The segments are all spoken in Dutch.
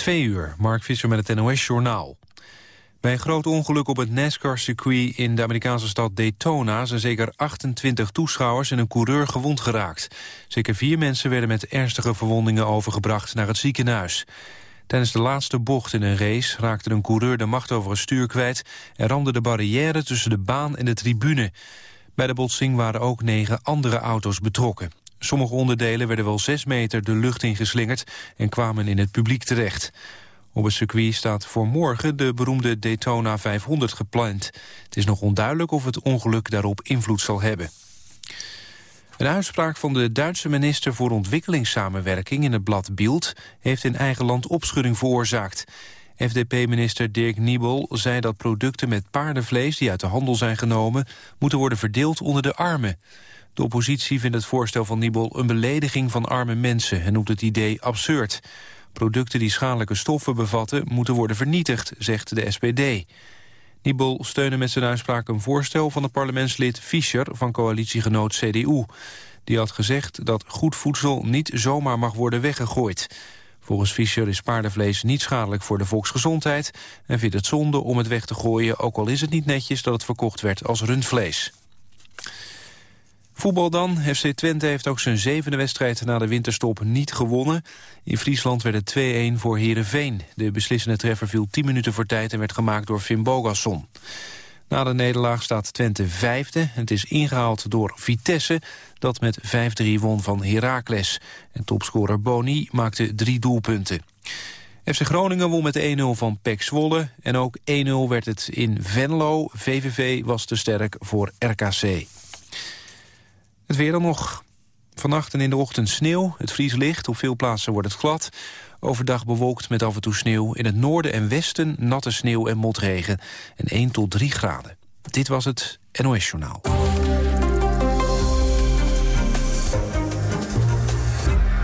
Twee uur, Mark Visser met het NOS-journaal. Bij een groot ongeluk op het NASCAR-circuit in de Amerikaanse stad Daytona... zijn zeker 28 toeschouwers en een coureur gewond geraakt. Zeker vier mensen werden met ernstige verwondingen overgebracht naar het ziekenhuis. Tijdens de laatste bocht in een race raakte een coureur de macht over het stuur kwijt... en ramde de barrière tussen de baan en de tribune. Bij de botsing waren ook negen andere auto's betrokken. Sommige onderdelen werden wel zes meter de lucht ingeslingerd... en kwamen in het publiek terecht. Op het circuit staat voor morgen de beroemde Daytona 500 gepland. Het is nog onduidelijk of het ongeluk daarop invloed zal hebben. Een uitspraak van de Duitse minister voor ontwikkelingssamenwerking in het blad Bild heeft in eigen land opschudding veroorzaakt. FDP-minister Dirk Niebel zei dat producten met paardenvlees die uit de handel zijn genomen moeten worden verdeeld onder de armen. De oppositie vindt het voorstel van Niebel een belediging van arme mensen en noemt het idee absurd. Producten die schadelijke stoffen bevatten moeten worden vernietigd, zegt de SPD. Niebel steunde met zijn uitspraak een voorstel van de parlementslid Fischer van coalitiegenoot CDU. Die had gezegd dat goed voedsel niet zomaar mag worden weggegooid. Volgens Fischer is paardenvlees niet schadelijk voor de volksgezondheid... en vindt het zonde om het weg te gooien, ook al is het niet netjes dat het verkocht werd als rundvlees. Voetbal dan. FC Twente heeft ook zijn zevende wedstrijd na de winterstop niet gewonnen. In Friesland werd het 2-1 voor Heerenveen. De beslissende treffer viel 10 minuten voor tijd en werd gemaakt door Finn Bogasson. Na de nederlaag staat Twente vijfde. Het is ingehaald door Vitesse, dat met 5-3 won van Heracles. En topscorer Boni maakte drie doelpunten. FC Groningen won met 1-0 van PEC Zwolle. En ook 1-0 werd het in Venlo. VVV was te sterk voor RKC. Het weer dan nog. Vannacht en in de ochtend sneeuw. Het vries licht. Op veel plaatsen wordt het glad. Overdag bewolkt met af en toe sneeuw. In het noorden en westen natte sneeuw en motregen. En 1 tot 3 graden. Dit was het NOS Journaal.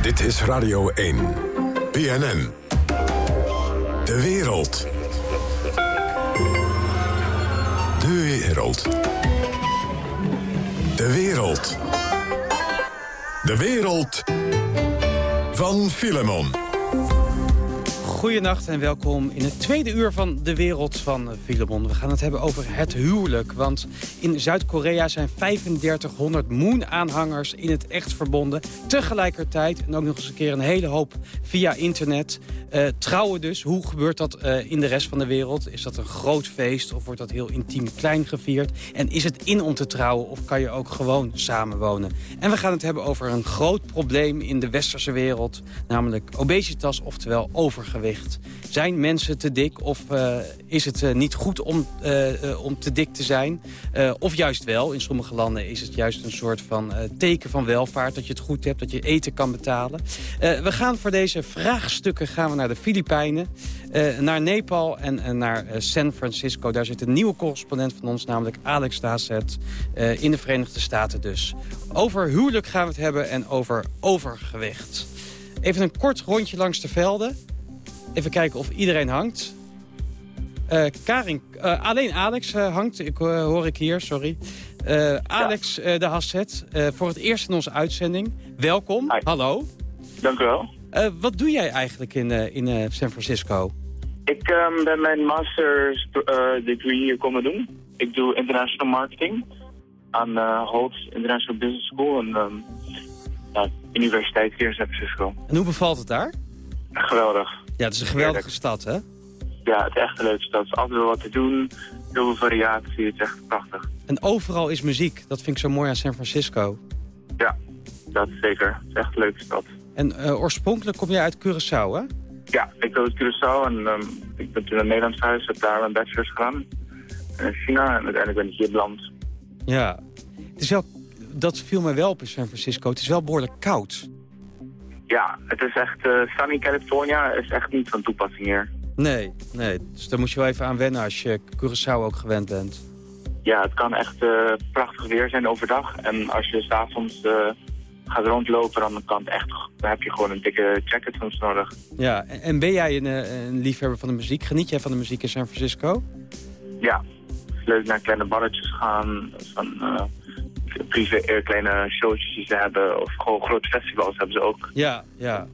Dit is Radio 1. BNN. De wereld. De wereld. De wereld. De wereld van Filemon. Goedenacht en welkom in het tweede uur van de wereld van Filemon. We gaan het hebben over het huwelijk. Want in Zuid-Korea zijn 3500 Moon-aanhangers in het echt verbonden. Tegelijkertijd, en ook nog eens een keer een hele hoop via internet. Uh, trouwen dus, hoe gebeurt dat uh, in de rest van de wereld? Is dat een groot feest of wordt dat heel intiem klein gevierd? En is het in om te trouwen of kan je ook gewoon samenwonen? En we gaan het hebben over een groot probleem in de westerse wereld. Namelijk obesitas, oftewel overgewicht. Zijn mensen te dik of uh, is het niet goed om, om te dik te zijn? of juist wel, in sommige landen is het juist een soort van teken van welvaart... dat je het goed hebt, dat je eten kan betalen. we gaan voor deze vraagstukken gaan we naar de Filipijnen, naar Nepal en, naar San Francisco. Daar zit een nieuwe correspondent van ons, namelijk Alex Dazet, in de Verenigde Staten dus. Over huwelijk gaan we het hebben en over overgewicht. Even een kort rondje langs de velden. Even kijken of iedereen hangt. Karin, alleen Alex hangt, ik, hoor ik hier, sorry. Alex ja. de Hasset, voor het eerst in onze uitzending. Welkom, Hi. hallo. Dank u wel. Uh, wat doe jij eigenlijk in, uh, in uh, San Francisco? Ik um, ben mijn master's degree hier komen doen. Ik doe international marketing aan Holt International Business School en um, ja, universiteit hier in San Francisco. En hoe bevalt het daar? Geweldig. Ja, het is een geweldige stad, hè? Ja, het is echt een leuke stad. Er is altijd wel wat te doen, heel veel variatie, het is echt prachtig. En overal is muziek, dat vind ik zo mooi aan San Francisco. Ja, dat is zeker. Het is echt een leuke stad. En uh, oorspronkelijk kom jij uit Curaçao, hè? Ja, ik kom uit Curaçao en um, ik ben toen naar Nederland gehuisd, heb daar mijn bachelor's gedaan. In China en uiteindelijk ben ik hier beland. Ja, het is wel, dat viel mij wel op in San Francisco. Het is wel behoorlijk koud. Ja, het is echt, uh, sunny California is echt niet van toepassing hier. Nee, nee. Dus daar moet je wel even aan wennen als je Curaçao ook gewend bent. Ja, het kan echt uh, prachtig weer zijn overdag. En als je s'avonds uh, gaat rondlopen, dan kan het echt, dan heb je gewoon een dikke jacket soms nodig. Ja, en, en ben jij een, een, liefhebber van de muziek? Geniet jij van de muziek in San Francisco? Ja, leuk naar kleine barretjes gaan, van uh, privé, kleine showtjes die ze hebben, of gewoon grote festivals hebben ze ook. Ja, ja.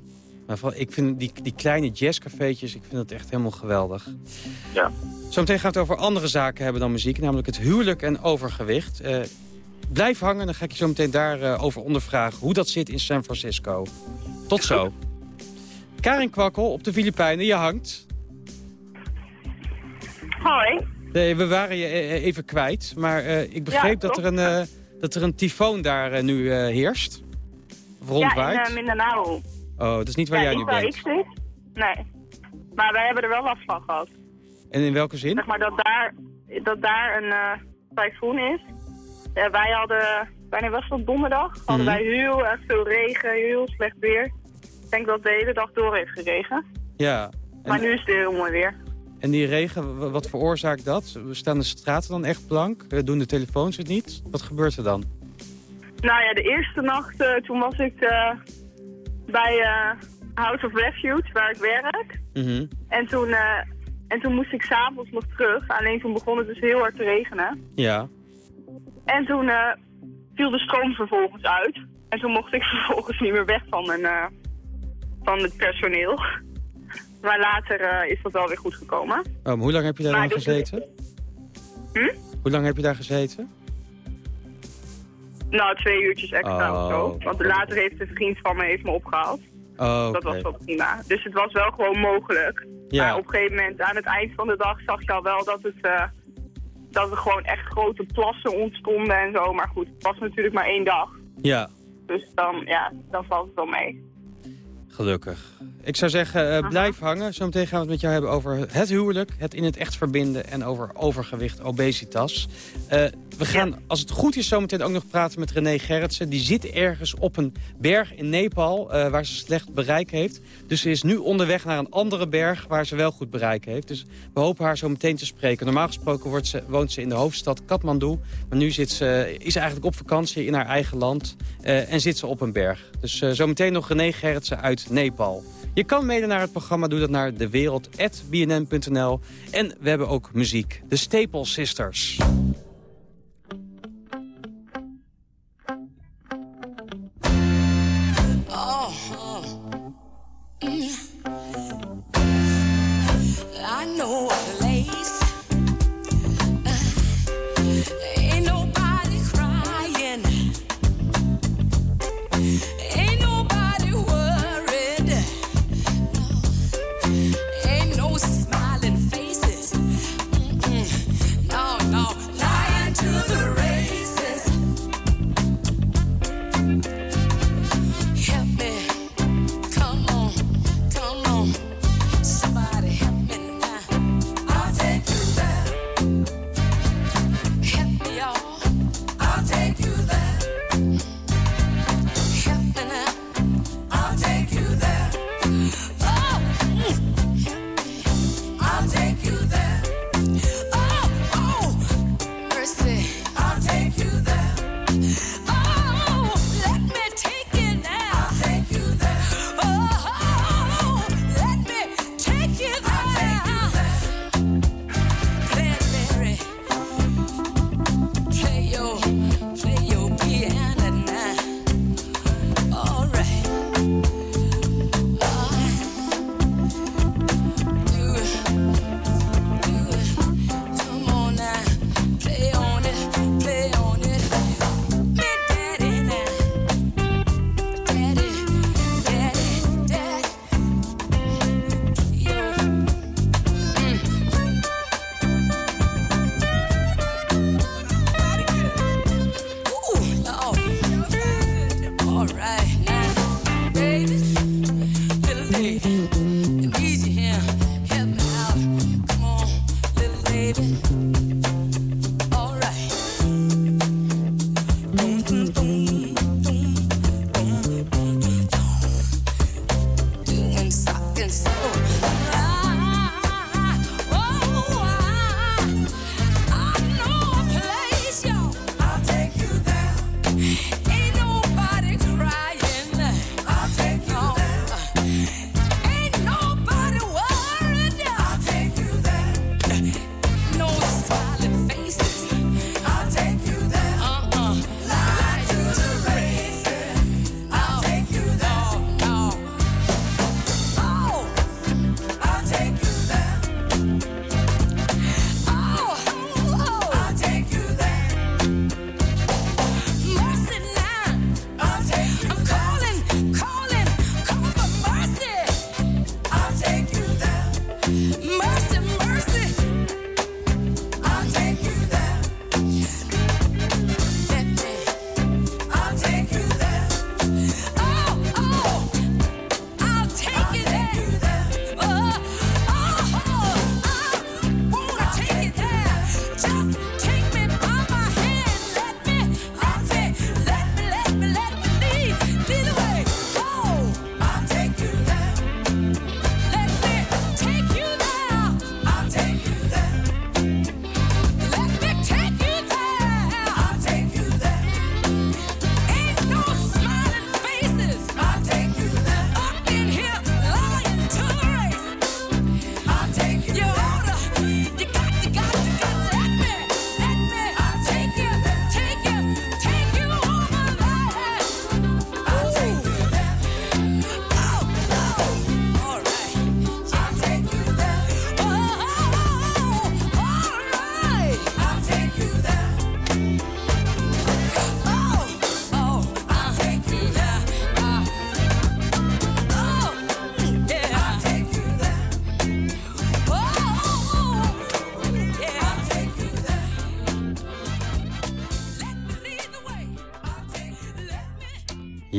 Maar ik vind die, die kleine jazzcafeetjes, ik vind dat echt helemaal geweldig. Ja. Zometeen gaat het over andere zaken hebben dan muziek. Namelijk het huwelijk en overgewicht. Uh, blijf hangen, dan ga ik je zo meteen daarover uh, over ondervragen... hoe dat zit in San Francisco. Tot zo. Karin Kwakkel op de Filipijnen, je hangt. Hoi. Nee, we waren je eh, even kwijt, maar uh, ik begreep dat, er een, uh, dat er een tyfoon daar nu heerst. Of rondwaait. Ja, in Mindanao. Oh, dat is niet waar ja, jij nu bent? ik zit. Nee. Maar wij hebben er wel last van gehad. En in welke zin? Zeg maar dat daar, dat daar een tyfoon is. Ja, wij hadden, wanneer was dat donderdag? Hadden mhm. wij heel erg veel regen, heel slecht weer. Ik denk dat de hele dag door heeft geregen. Ja. Maar nu is het heel mooi weer. En die regen, wat veroorzaakt dat? Staan de straten dan echt blank? Eh, doen de telefoons het niet? Wat gebeurt er dan? Nou ja, de eerste nacht, uh, toen was ik uh, bij uh, House of Refuge, waar ik werk. Mm en, toen, en toen moest ik s'avonds nog terug. Alleen toen begon het dus heel hard te regenen. Ja. En toen viel de stroom vervolgens uit. En toen mocht ik vervolgens niet meer weg van, mijn, van het personeel. Maar later uh, is dat wel weer goed gekomen. Oh, hoe lang heb je daar dan dus gezeten? Hm? Hoe lang heb je daar gezeten? Nou, twee uurtjes extra oh, of zo. Want later heeft een vriend van me heeft me opgehaald. Oh, Dat was wel prima. Dus het was wel gewoon mogelijk. Ja. Maar op een gegeven moment, aan het eind van de dag, zag je al wel dat het... Uh, dat er gewoon echt grote plassen ontstonden en zo. Maar goed, het was natuurlijk maar één dag. Ja. Dus dan, ja, dan valt het wel mee. Gelukkig. Ik zou zeggen, uh, blijf hangen. Zometeen gaan we het met jou hebben over het huwelijk, het in het echt verbinden en over overgewicht, obesitas. Uh, we gaan, als het goed is, zometeen ook nog praten met René Gerritsen. Die zit ergens op een berg in Nepal uh, waar ze slecht bereik heeft. Dus ze is nu onderweg naar een andere berg waar ze wel goed bereik heeft. Dus we hopen haar zo meteen te spreken. Normaal gesproken wordt ze, woont ze in de hoofdstad Kathmandu. Maar nu zit ze, is ze eigenlijk op vakantie in haar eigen land en zit ze op een berg. Dus zometeen nog René Gerritsen uit Nepal. Je kan mede naar het programma, doe dat naar dewereld.bnn.nl. En we hebben ook muziek. De Staple Sisters.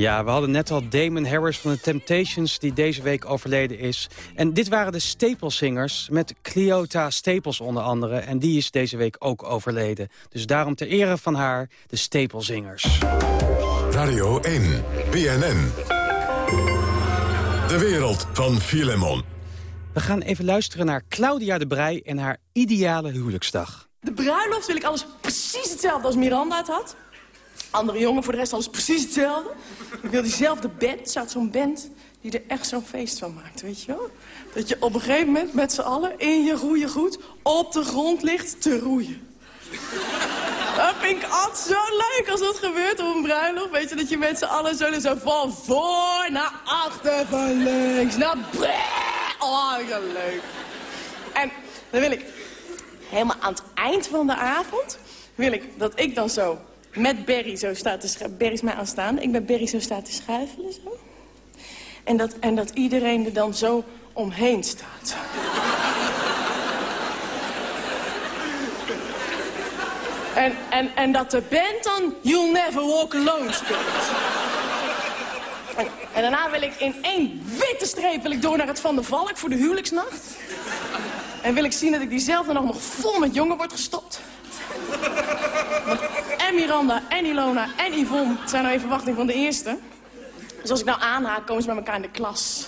Ja, we hadden net al Damon Harris van de Temptations die deze week overleden is. En dit waren de Staplesingers met Cleota Staples onder andere. En die is deze week ook overleden. Dus daarom ter ere van haar de Staplesingers. Radio 1, BNN. De wereld van Filemon. We gaan even luisteren naar Claudia de Brij en haar ideale huwelijksdag. De bruiloft wil ik alles precies hetzelfde als Miranda het had. Andere jongen, voor de rest alles precies hetzelfde. Ik wil diezelfde band, staat zo'n band die er echt zo'n feest van maakt, weet je wel? Dat je op een gegeven moment met z'n allen in je roeien goed op de grond ligt te roeien. Dat vind ik altijd zo leuk als dat gebeurt op een bruiloft. Weet je, dat je met z'n allen zo, zo van voor naar achter, van links naar Oh, zo leuk. En dan wil ik helemaal aan het eind van de avond... wil ik dat ik dan zo met Berry zo sta te. Berry is mij aanstaan. Ik ben Berry zo sta te schuifelen. Zo. En, dat, en dat iedereen er dan zo omheen staat. en, en, en dat de band dan You'll Never Walk Alone speelt. En, en, daarna wil ik in één witte streep wil ik door naar het Van der Valk voor de huwelijksnacht. En wil ik zien dat ik diezelfde nog, nog vol met jongen wordt gestopt. En Miranda, en Ilona, en Yvonne zijn nou in verwachting van de eerste. Dus als ik nou aanhaak, komen ze bij elkaar in de klas.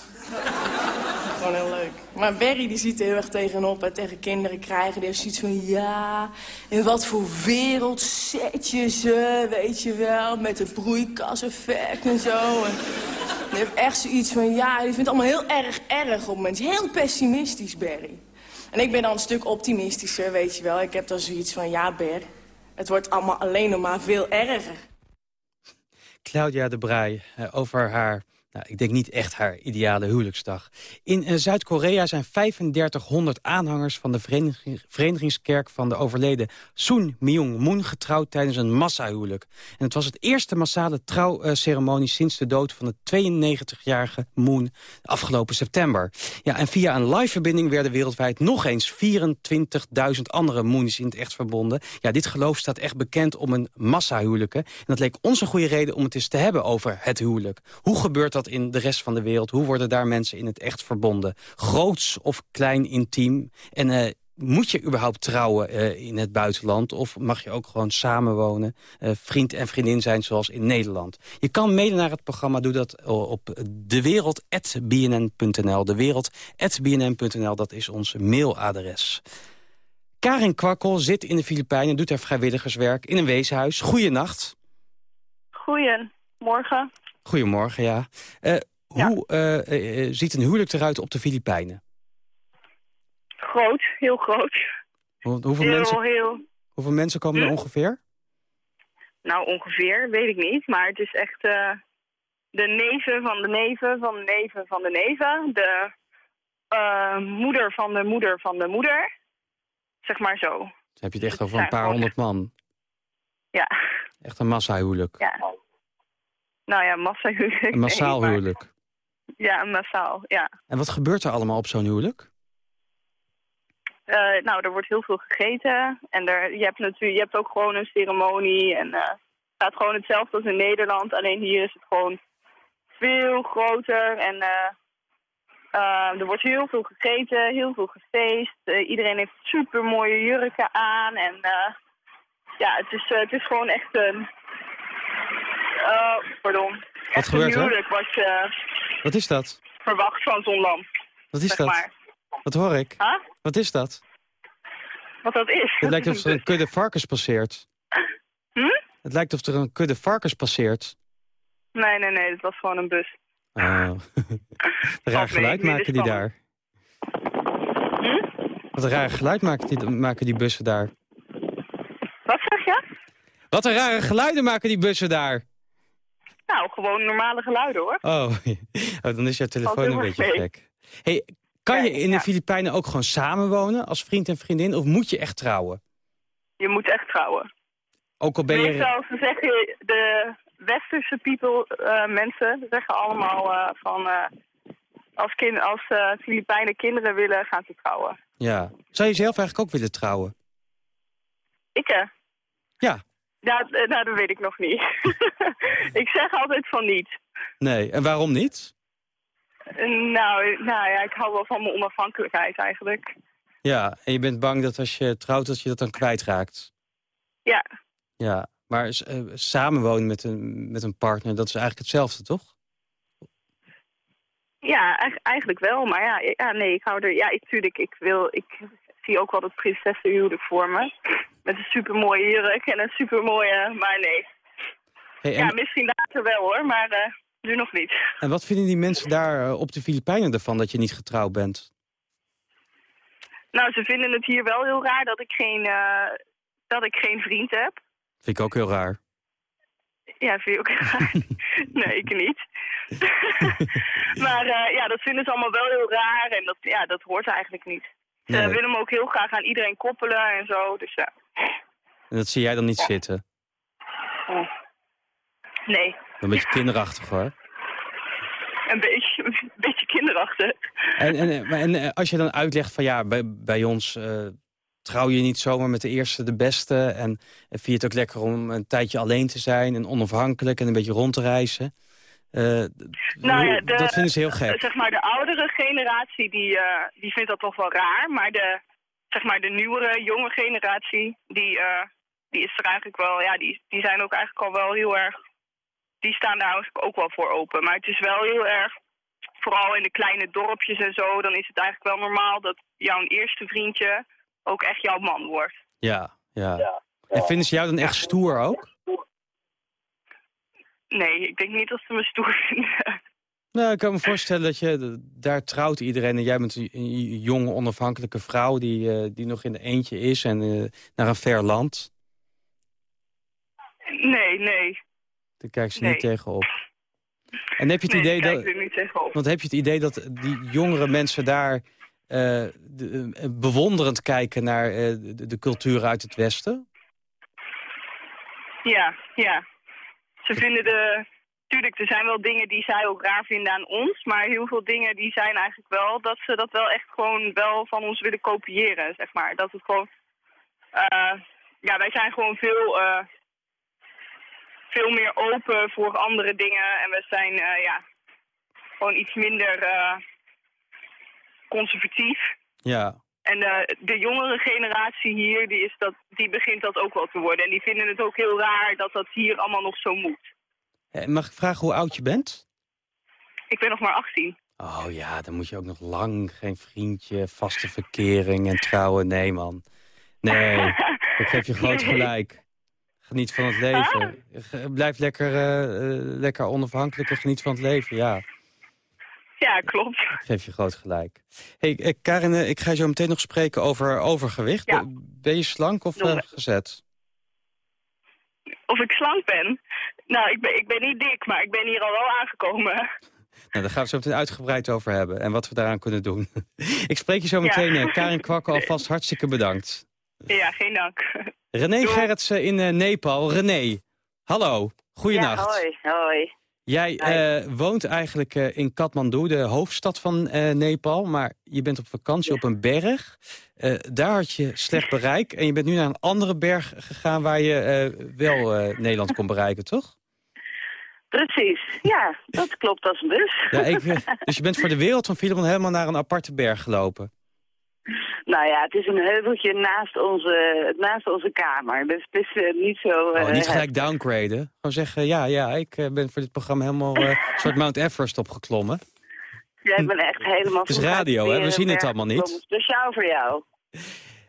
Gewoon heel leuk. Maar Berry die ziet er heel erg tegenop en tegen kinderen krijgen. Die heeft zoiets van, ja, in wat voor wereld zet je ze, weet je wel. Met het broeikaseffect en zo. Die heeft echt zoiets van, ja, die vindt het allemaal heel erg erg op mensen. Heel pessimistisch, Berry. En ik ben dan een stuk optimistischer, weet je wel. Ik heb dan zoiets van, ja, Ber, het wordt allemaal alleen nog maar veel erger. Claudia de Brij eh, over haar nou, ik denk niet echt haar ideale huwelijksdag. In uh, Zuid-Korea zijn 3500 aanhangers van de verenigingskerk van de overleden Soon Myung-moon getrouwd tijdens een massahuwelijk. En het was het eerste massale trouwceremonie sinds de dood van de 92-jarige Moon afgelopen september. Ja, en via een live-verbinding werden wereldwijd nog eens 24.000 andere Moons in het echt verbonden. Ja, dit geloof staat echt bekend om een massahuwelijken. En dat leek ons een goede reden om het eens te hebben over het huwelijk. Hoe gebeurt dat in de rest van de wereld? Hoe worden daar mensen in het echt verbonden? Groots of klein intiem? En uh, moet je überhaupt trouwen uh, in het buitenland? Of mag je ook gewoon samenwonen? Uh, vriend en vriendin zijn zoals in Nederland? Je kan mailen naar het programma. Doe dat op dewereld.bnn.nl. Dewereld.bnn.nl, dat is ons mailadres. Karin Kwakkel zit in de Filipijnen, doet haar vrijwilligerswerk in een weeshuis. Goeienacht. Goedemorgen. Goedemorgen, ja. Uh, Hoe uh, ziet een huwelijk eruit op de Filipijnen? Groot, heel groot. hoeveel, heel, mensen, heel... hoeveel mensen komen er hm? ongeveer? Nou, ongeveer, weet ik niet. Maar het is echt de neven van de neven van de neven van de neven. De moeder van de moeder van de moeder. Zeg maar zo. Dan heb je het echt over een paar honderd man. Ja. Echt een massahuwelijk. Ja. Nou ja, massahuwelijk. Een massaal huwelijk? Ja, een massaal, ja. En wat gebeurt er allemaal op zo'n huwelijk? Uh, nou, er wordt heel veel gegeten. En er, je, hebt natuurlijk, je hebt ook gewoon een ceremonie. En uh, het gaat gewoon hetzelfde als in Nederland. Alleen hier is het gewoon veel groter. En uh, er wordt heel veel gegeten, heel veel gefeest. iedereen heeft super mooie jurken aan. En ja, het is, het is gewoon echt een Oh, pardon. Wat gebeurt er? wat wat is dat? verwacht van zo'n land. Wat is dat? Maar. Wat hoor ik? Huh? Wat is dat? Wat dat is? Het lijkt of er een kudde varkens passeert. Hm? Het lijkt of er een kudde varkens passeert. Nee, nee, nee. Het was gewoon een bus. Oh. raar geluid maken die daar. Hm? Wat een raar geluid maken die, maken die bussen daar. Wat zeg je? Wat een rare geluiden maken die bussen daar. Nou, gewoon normale geluiden hoor. Oh, oh dan is jouw telefoon een beetje gek. Hey, kan je in de Filipijnen ook gewoon samenwonen als vriend en vriendin? Of moet je echt trouwen? Je moet echt trouwen. Ook al ben je... Meestal zeggen de westerse people, uh, mensen zeggen allemaal uh, van... Uh, als, kind, als Filipijnen kinderen willen, gaan ze trouwen. Ja. Zou je zelf eigenlijk ook willen trouwen? Ik? Ja. Ja, nou, dat weet ik nog niet. ik zeg altijd van niet. Nee, en waarom niet? Nou, nou ja, ik hou wel van mijn onafhankelijkheid eigenlijk. Ja, en je bent bang dat als je trouwt dat je dat dan kwijtraakt? Ja. Ja, maar uh, samenwonen met een, met een partner, dat is eigenlijk hetzelfde, toch? Ja, eigenlijk wel. Maar ja, ja nee, ik hou er... Ja, ik, tuurlijk, ik wil... Ik zie ook wel dat prinsessenhuwelijk voor me. Met een supermooie jurk en een supermooie... Maar nee. Hey, en... Ja, misschien later wel hoor, maar uh, nu nog niet. En wat vinden die mensen daar op de Filipijnen ervan dat je niet getrouwd bent? Nou, ze vinden het hier wel heel raar dat ik geen, uh, dat ik geen vriend heb. Vind ik ook heel raar. Ja, vind je ook raar? nee, ik niet. maar uh, ja, dat vinden ze allemaal wel heel raar en dat, ja, dat hoort eigenlijk niet. Ze willen hem ook heel graag aan iedereen koppelen en zo, dus ja. En dat zie jij dan niet zitten? Oh. Nee. Een beetje kinderachtig hoor. Een beetje, een beetje kinderachtig. En, en, en eh, als je dan uitlegt van ja, bij, bij ons uh, trouw je niet zomaar met de eerste de beste. En, vind je het ook lekker om een tijdje alleen te zijn en onafhankelijk en een beetje rond te reizen. Uh, nou ja, de, dat vinden ze heel gek. Zeg maar, de oudere generatie die, uh, die vindt dat toch wel raar. Maar de, zeg maar, de nieuwere, jonge generatie, die, uh, die is er eigenlijk wel, ja, die, die zijn ook eigenlijk al wel heel erg die staan daar eigenlijk ook wel voor open. Maar het is wel heel erg, vooral in de kleine dorpjes en zo, dan is het eigenlijk wel normaal dat jouw eerste vriendje ook echt jouw man wordt. Ja, ja. ja. En vinden ze jou dan echt stoer ook? Nee, ik denk niet dat ze me stoer vinden. Nou, ik kan me voorstellen dat je, daar trouwt iedereen en jij bent een jonge onafhankelijke vrouw die, uh, die nog in de eentje is en uh, naar een ver land. Nee, nee. Daar kijken ze niet tegenop. En heb je het idee dat. Want heb je het idee dat die jongere mensen daar uh, de, bewonderend kijken naar de, de, cultuur uit het Westen? Ja, ja. Ze vinden de. Tuurlijk, er zijn wel dingen die zij ook raar vinden aan ons. Maar heel veel dingen die zijn eigenlijk wel dat ze dat wel echt gewoon wel van ons willen kopiëren, zeg maar. Dat het gewoon. Uh, ja, wij zijn gewoon veel veel meer open voor andere dingen. En we zijn uh, ja, gewoon iets minder conservatief. Ja. En uh, de jongere generatie hier, die, is dat, die begint dat ook wel te worden. En die vinden het ook heel raar dat dat hier allemaal nog zo moet. Mag ik vragen hoe oud je bent? Ik ben nog maar 18. Oh ja, dan moet je ook nog lang geen vriendje, vaste verkering en trouwen. Nee man. Nee, dat geef je groot gelijk. Geniet van het leven. Blijf lekker, uh, lekker onafhankelijk en geniet van het leven, ja. Ja, klopt. Ik geef je groot gelijk. hey, eh, Karin, ik ga zo meteen nog spreken over overgewicht. Ja. Ben je slank of gezet? Of ik slank ben? Nou, ik ben, ik ben niet dik, maar ik ben hier al wel aangekomen. Nou, daar gaan we zo meteen uitgebreid over hebben en wat we daaraan kunnen doen. ik spreek je zo meteen. Ja. Karin Kwakke, alvast hartstikke bedankt. Ja, geen dank. René Gerritsen in Nepal. René, hallo. Goedenacht. Ja, hoi. hoi. Jij uh, woont eigenlijk uh, in Kathmandu, de hoofdstad van Nepal. Maar je bent op vakantie op een berg. daar had je slecht bereik. En je bent nu naar een andere berg gegaan waar je wel Nederland kon bereiken, toch? Precies, ja, dat klopt als een bus. Ja, ik, dus je bent voor de wereld van Filemon helemaal naar een aparte berg gelopen? Nou ja, het is een heuveltje naast onze, naast onze kamer. Dus het is uh, niet zo... Uh, oh, niet gelijk downgraden. Gewoon zeggen, ja, ja, ik uh, ben voor dit programma helemaal uh, soort Mount Everest opgeklommen. Jij bent echt helemaal... Het is radio, hè? We zien het allemaal niet. Speciaal voor jou.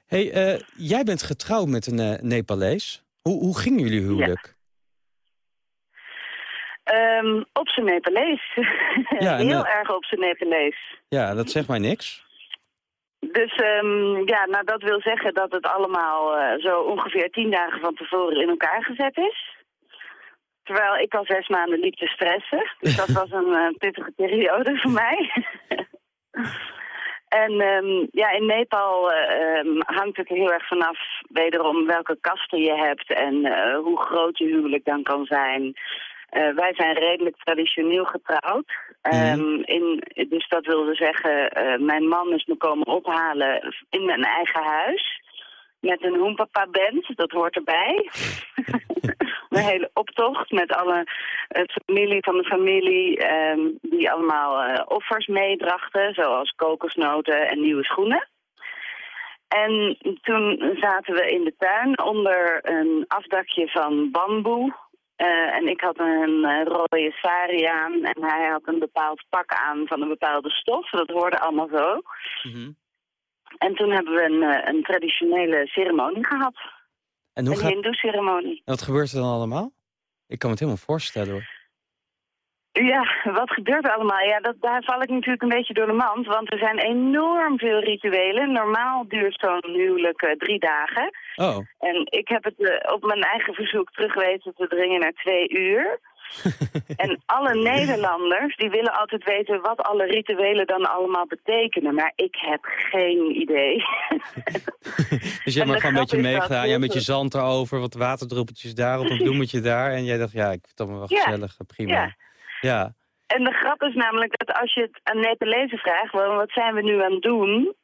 hey, jij bent getrouwd met een Nepalees. Hoe, hoe ging jullie huwelijk? Ja. Um, op zijn Nepalees. Ja, Heel erg op zijn Nepalees. Ja, dat zegt mij niks. Dus um, ja, nou dat wil zeggen dat het allemaal uh, zo ongeveer tien dagen van tevoren in elkaar gezet is. Terwijl ik al zes maanden liep te stressen. Dus dat was een uh, pittige periode voor mij. en um, ja, in Nepal uh, um, hangt het er heel erg vanaf wederom welke kasten je hebt en hoe groot je huwelijk dan kan zijn. Uh, wij zijn redelijk traditioneel getrouwd. Um, in, dus dat wilde zeggen, uh, mijn man is me komen ophalen in mijn eigen huis. Met een hoempapa band, dat hoort erbij. Een hele optocht met alle uh, familie van de familie... ehm, die allemaal eh, offers meebrachten, zoals kokosnoten en nieuwe schoenen. En toen zaten we in de tuin onder een afdakje van bamboe. Eh, en ik had een eh, rode sari aan en hij had een bepaald pak aan van een bepaalde stof. Dat hoorde allemaal zo. Mhm. En toen hebben we een, eh, een traditionele ceremonie gehad. En hoe Een gaat... hindoe-ceremonie. Wat gebeurt er dan allemaal? Ik kan me het helemaal voorstellen hoor. Ja, wat gebeurt er allemaal? Ja, dat, daar val ik natuurlijk een beetje door de mand. Want er zijn enorm veel rituelen. Normaal duurt zo'n huwelijk eh, drie dagen. Oh, En ik heb het eh, op mijn eigen verzoek teruggewezen te dringen naar twee uur. en alle Nederlanders die willen altijd weten wat alle rituelen dan allemaal betekenen. Maar ik heb geen idee. dus jij maar gewoon een beetje. Ja, heel met je zand erover, wat waterdruppeltjes daar, op een bloemetje daar. En jij dacht, ja, ik vind het allemaal wel Ja. gezellig, prima. Ja. Ja. En de grap is namelijk dat als je het aan Nepalezen vraagt, wat zijn we nu aan het doen?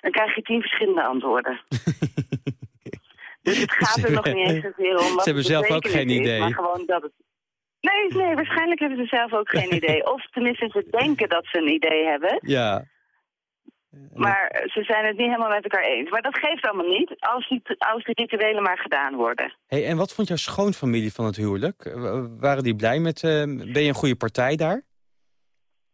Dan krijg je tien verschillende antwoorden. dus het gaat er nog niet eens zozeer om wat ze hebben zelf ook geen is, idee. maar gewoon dat het... Nee, nee, waarschijnlijk hebben ze zelf ook geen idee. Of tenminste, ze denken dat ze een idee hebben. Ja. Maar ze zijn het niet helemaal met elkaar eens. Maar dat geeft allemaal niet, als die, als die rituelen maar gedaan worden. Hey, en wat vond jouw schoonfamilie van het huwelijk? Eh, Waren die blij met... eh, ben je een goede partij daar?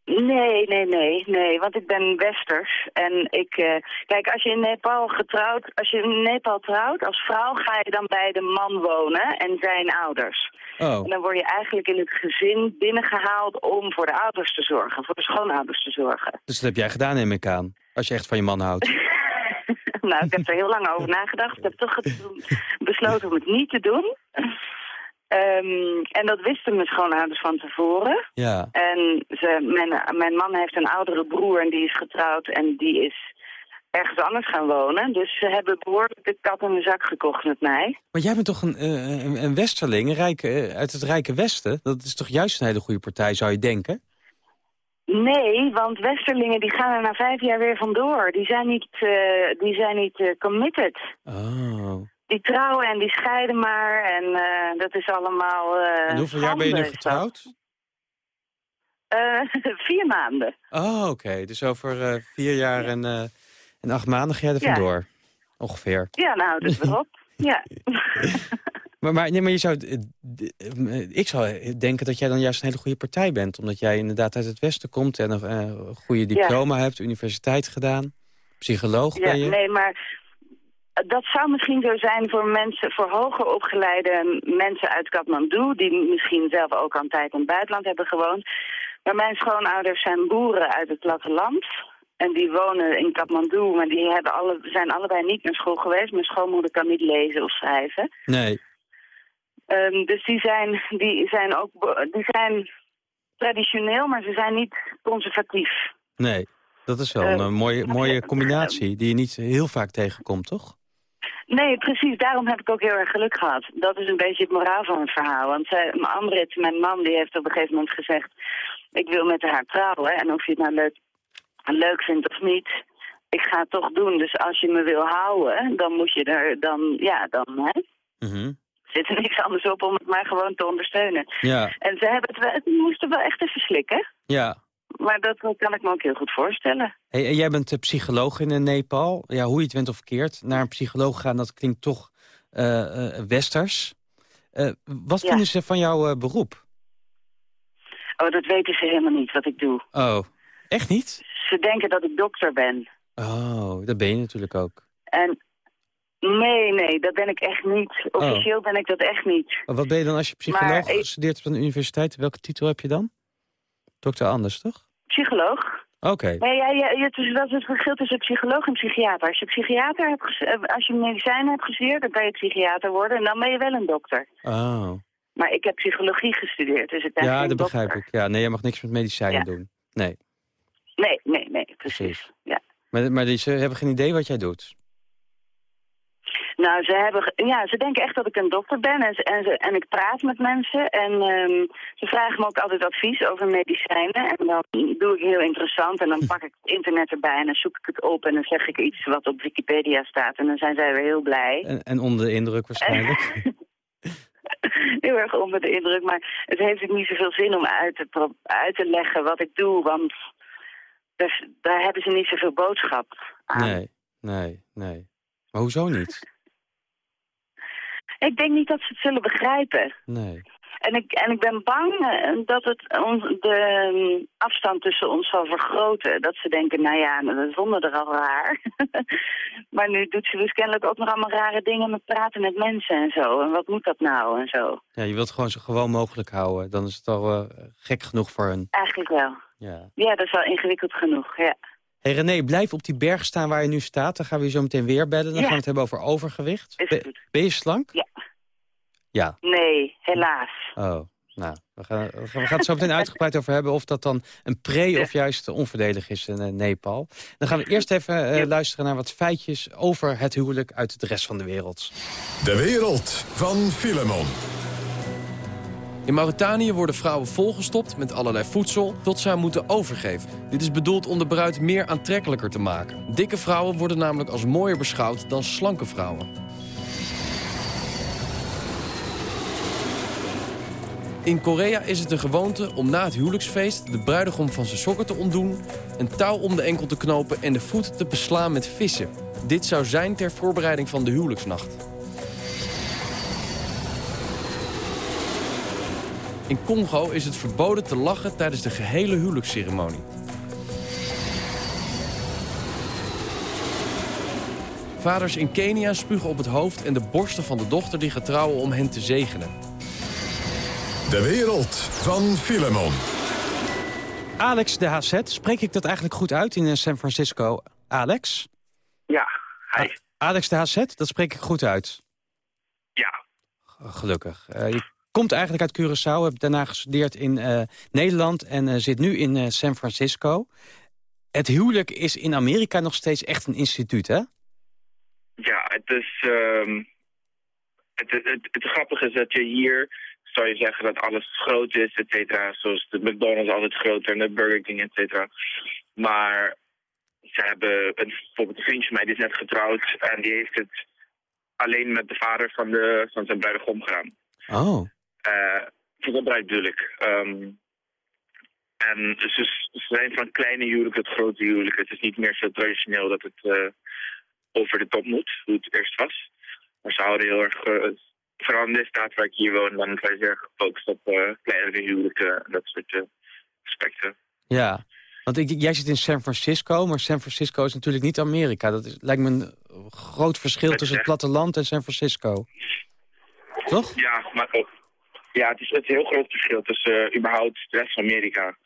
Nee, nee, nee, nee, want ik ben westers. En ik, eh, kijk, als je in Nepal getrouwd, als je in Nepal trouwt, als vrouw ga je dan bij de man wonen en zijn ouders. Oh, En dan word je eigenlijk in het gezin binnengehaald om voor de ouders te zorgen, voor de schoonouders te zorgen. dus dat heb jij gedaan, neem ik aan. Als je echt van je man houdt. nou, ik heb er heel lang over nagedacht. Ik heb toch besloten om het niet te doen. Ehm, en dat wisten mijn schoonouders van tevoren. Ja. En ze, mijn, mijn man heeft een oudere broer en die is getrouwd en die is ergens anders gaan wonen. Dus ze hebben behoorlijk de kat in de zak gekocht met mij. Maar jij bent toch een, eh, een, een westerling, een rijke, eh, uit het rijke westen? Dat is toch juist een hele goede partij, zou je denken? Nee, want Westerlingen die gaan er na vijf jaar weer vandoor. Die zijn niet, eh, die zijn niet eh, committed. Oh. Die trouwen en die scheiden maar en eh, dat is allemaal... En hoeveel jaar ben je nu is dat. getrouwd? Vier maanden. Oh, oké. Dus over vier jaar en, en acht maanden ga je er Ja. vandoor. Ongeveer. Ja, nou, dus erop. ja. Maar, maar, nee, maar je zou, eh, eh, ik zou denken dat jij dan juist een hele goede partij bent. Omdat jij inderdaad uit het Westen komt en een eh, goede diploma hebt, universiteit gedaan. Psycholoog ja, ben je. nee, maar dat zou misschien zo zijn voor mensen, voor hoger opgeleide mensen uit Kathmandu, die misschien zelf ook al een tijd in het buitenland hebben gewoond. Maar mijn schoonouders zijn boeren uit het platteland. En die wonen in Kathmandu, maar die hebben alle, zijn allebei niet naar school geweest. Mijn schoonmoeder kan niet lezen of schrijven. Nee. Ehm, dus die zijn, die zijn ook die zijn traditioneel, maar ze zijn niet conservatief. Nee. Dat is wel een Eh, eh, mooie, mooie combinatie die je niet heel vaak tegenkomt, toch? Nee, precies. Daarom heb ik ook heel erg geluk gehad. Dat is een beetje het moraal van het verhaal. Want zij, mijn Amrit, mijn man, die heeft op een gegeven moment gezegd... ik wil met haar trouwen. En of je het nou leuk, leuk vindt of niet, ik ga het toch doen. Dus als je me wil houden, dan moet je er... dan, ja, dan hè, Mhm. Zit er niks anders op om het maar gewoon te ondersteunen. Ja, En ze hebben het, wel, moesten wel echt even slikken. ja. Maar dat kan ik me ook heel goed voorstellen. Hey, en jij bent eh, psycholoog in eh, Nepal. Ja, hoe je het went of verkeerd. Naar een psycholoog gaan, dat klinkt toch eh, westers. Eh, wat Ja. vinden ze van jouw beroep? Oh, dat weten ze helemaal niet wat ik doe. Oh, echt niet? Ze denken dat ik dokter ben. Oh, dat ben je natuurlijk ook. En nee, nee, dat ben ik echt niet. Officieel ben ik dat echt niet. Maar wat ben je dan als je psycholoog Maar gestudeerd hebt aan de universiteit? Welke titel heb je dan? Dokter Anders, toch? Psycholoog? Oké. Nee, ja, ja, ja, dus dat is het verschil tussen psycholoog en psychiater. Als je psychiater hebt, eh, als je medicijnen hebt gestudeerd, dan kan je psychiater worden en dan ben je wel een dokter. Oh. Maar ik heb psychologie gestudeerd, dus ik ben Ja, dat begrijp ik. Ja, nee, je mag niks met medicijnen Ja. doen. Nee, Nee, nee, nee, precies. precies. Ja. Maar, maar ze hebben geen idee wat jij doet. Nou, ze, hebben, ja, ze denken echt dat ik een dokter ben en, ze, en, ze, en ik praat met mensen. En ehm, ze vragen me ook altijd advies over medicijnen. En dan doe ik heel interessant en dan pak ik het internet erbij en dan zoek ik het op. En dan zeg ik iets wat op Wikipedia staat en dan zijn zij weer heel blij. En, en onder de indruk waarschijnlijk. heel erg onder de indruk. Maar het heeft ook niet zoveel zin om uit te, uit te leggen wat ik doe. Want daar, daar hebben ze niet zoveel boodschap aan. Nee, nee, nee. Maar hoezo niet? Ik denk niet dat ze het zullen begrijpen. Nee. En ik, en ik ben bang eh, dat het ons, de mm, afstand tussen ons zal vergroten. Dat ze denken, nou ja, we vonden er al raar. maar nu doet ze dus kennelijk ook nog allemaal rare dingen met praten met mensen en zo. En wat moet dat nou en zo. Ja, je wilt gewoon zo gewoon mogelijk houden. Dan is het al eh, gek genoeg voor hun. Eigenlijk wel. Ja. Ja, dat is wel ingewikkeld genoeg, ja. Hey René, blijf op die berg staan waar je nu staat. Dan gaan we je zo meteen weer bellen. Dan Ja. gaan we het hebben over overgewicht. Is Ben, goed. ben je slank? Ja. Ja. Nee, helaas. Oh, nou. We gaan, we gaan we gaan het zo meteen uitgebreid over hebben... of dat dan een pre- of juist onvoordelig is in eh, Nepal. Dan gaan we eerst even eh, luisteren naar wat feitjes... over het huwelijk uit de rest van de wereld. De wereld van Filemon. In Mauritanië worden vrouwen volgestopt met allerlei voedsel tot ze haar moeten overgeven. Dit is bedoeld om de bruid meer aantrekkelijker te maken. Dikke vrouwen worden namelijk als mooier beschouwd dan slanke vrouwen. In Korea is het een gewoonte om na het huwelijksfeest de bruidegom van zijn sokken te ontdoen, een touw om de enkel te knopen en de voet te beslaan met vissen. Dit zou zijn ter voorbereiding van de huwelijksnacht. In Congo is het verboden te lachen tijdens de gehele huwelijksceremonie. Vaders in Kenia spugen op het hoofd en de borsten van de dochter die gaat trouwen om hen te zegenen. De wereld van Filemon. Alex de HZ, spreek ik dat eigenlijk goed uit in eh, San Francisco? Alex? Ja, hi. Alex de HZ, dat spreek ik goed uit. Ja, Gelukkig. Eh, je komt eigenlijk uit Curaçao, hebt daarna gestudeerd in eh, Nederland... en eh, zit nu in eh, San Francisco. Het huwelijk is in Amerika nog steeds echt een instituut, hè? ja het is... ehm, het, het, het, het grappige is dat je hier, zou je zeggen dat alles groot is, et cetera. Zoals de McDonald's altijd groter en de Burger King, et cetera. Maar ze hebben een, bijvoorbeeld een vriendje van mij, die is net getrouwd en die heeft het alleen met de vader van, de, van zijn bruidegom gedaan. Oh, Eh voor de bruid bedoel ik. Ehm, en ze, zijn van kleine huwelijk het grote huwelijk. Het is niet meer zo traditioneel dat het eh, over de top moet, hoe het eerst was. Maar ze houden heel erg, eh, vooral in de staat waar ik hier woon, dan zijn ze erg gefocust op kleinere huwelijken en dat soort aspecten. ja. Want ik, jij zit in San Francisco, maar San Francisco is natuurlijk niet Amerika. Dat is, lijkt me een groot verschil tussen het platteland en San Francisco. Toch? Ja, maar ook. Ja, het is, het een heel groot verschil tussen eh, überhaupt de rest van Amerika.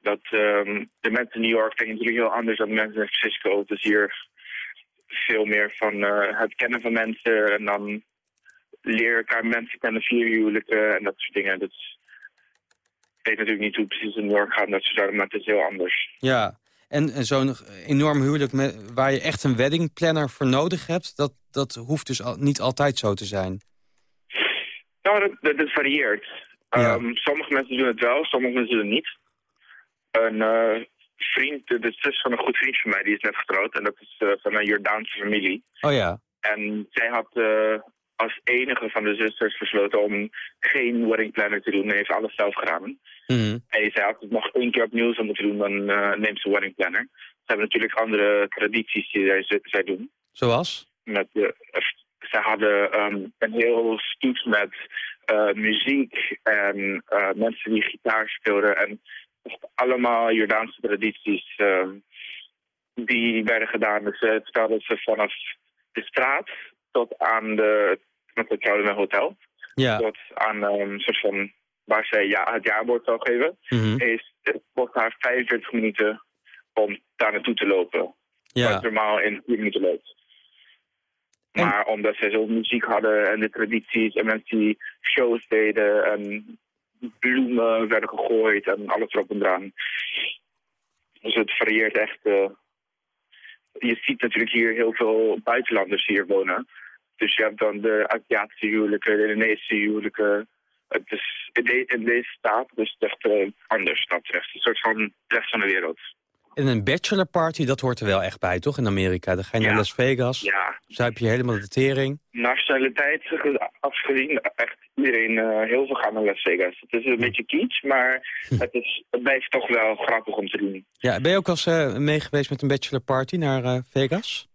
Dat ehm, de mensen in New York denken natuurlijk heel anders dan de mensen in Francisco. Het is hier veel meer van eh, het kennen van mensen en dan leer elkaar mensen kennen via huwelijken en dat soort dingen. Dat ik weet natuurlijk niet hoe precies in New York gaat, dat soort zaken, maar het is heel anders. Ja. En, zo'n enorm huwelijk met, waar je echt een wedding planner voor nodig hebt... dat, dat hoeft dus al, niet altijd zo te zijn. Nou, dat, dat, varieert. Ja. Ehm, sommige mensen doen het wel, sommige mensen doen het niet. Een eh, vriend, de, zus van een goed vriend van mij, die is net getrouwd. En dat is eh, van een Jordaanse familie. Oh ja. En zij had eh, als enige van de zusters besloten om geen wedding planner te doen. En heeft alles zelf gedaan. Mhm. En zij had het nog één keer opnieuw zou moeten doen, dan neemt ze een wedding planner. Ze hebben natuurlijk andere tradities die zij, zij doen Zoals? met de, ze hadden ehm, een heel stoet met eh, muziek en eh, mensen die gitaar speelden. En allemaal Jordaanse tradities ehm, die werden gedaan. Dus ze vertelden ze vanaf de straat tot aan de, met het hotel. Ja. Tot aan ehm, een soort van waar zij ja, het jaarwoord zou geven. Mhm. Is, het kost haar 45 minuten om daar naartoe te lopen. Wat Ja. normaal in 4 minuten loopt. Maar omdat zij zo muziek hadden en de tradities en mensen die shows deden en bloemen werden gegooid en alles erop en eraan. Dus het varieert echt. eh. je ziet natuurlijk hier heel veel buitenlanders hier wonen. Dus je hebt dan de Aziatische huwelijken, de Indonesische huwelijken. Het is in, de- deze staat dus echt eh, anders dat. Een soort van rest van de wereld. En een bachelorparty, dat hoort er wel echt bij, toch? In Amerika. Dan ga je naar Las Vegas. Ja. Zuip je helemaal de tering. Nationaliteit afgezien, echt iedereen, uh, heel veel gaan naar Las Vegas. Het is een beetje kitsch, maar het, is, het blijft toch wel grappig om te doen. Ja, ben je ook al eens uh, mee geweest met een bachelorparty naar uh, Vegas?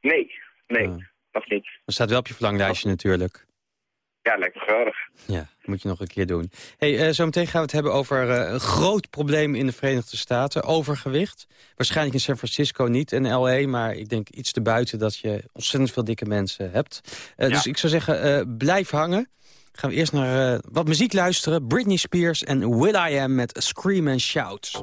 Nee, nee, Ah. nog niet. Dat staat wel op je verlanglijstje natuurlijk. Ja, me geweldig. Ja, moet je nog een keer doen. Hey, uh, zometeen gaan we het hebben over uh, een groot probleem in de Verenigde Staten. Overgewicht. Waarschijnlijk in San Francisco niet en L.A., maar ik denk iets te buiten dat je ontzettend veel dikke mensen hebt. Uh, ja. Dus ik zou zeggen, blijf hangen. Gaan we eerst naar wat muziek luisteren. Britney Spears en Will I Am met Scream and Shout.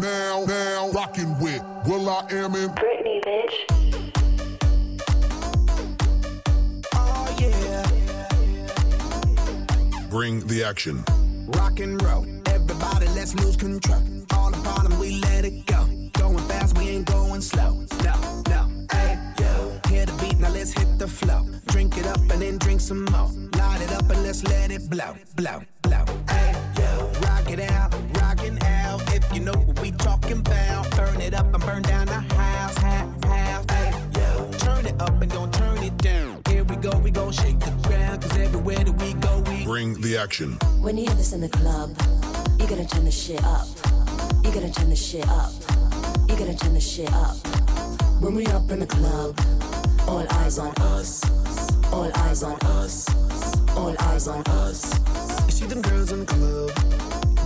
now, now rocking with Will I Am in Britney, bitch. Oh yeah. Bring the action. Rock and roll. Everybody, let's lose control. All the bottom, we let it go. Going fast, we ain't going slow. No, no. Hey, yo. Hear the beat, now let's hit the flow. Drink it up and then drink some more. Light it up and let's let it blow, blow, blow. Hey, yo. Rock it out, rockin' out. If you know what we talking about, burn it up and burn down the house, house, house. Hey, yo. Turn it up and don't turn it down. Here we go, we gon' shake the ground. Cause everywhere that we go, we Bring the action. When you hear this in the club, you're gonna turn the shit up. You're gonna turn the shit up. You're gonna turn the shit up. When we up in the club, all eyes on us. All eyes on us. All eyes on us. You see them girls in the club,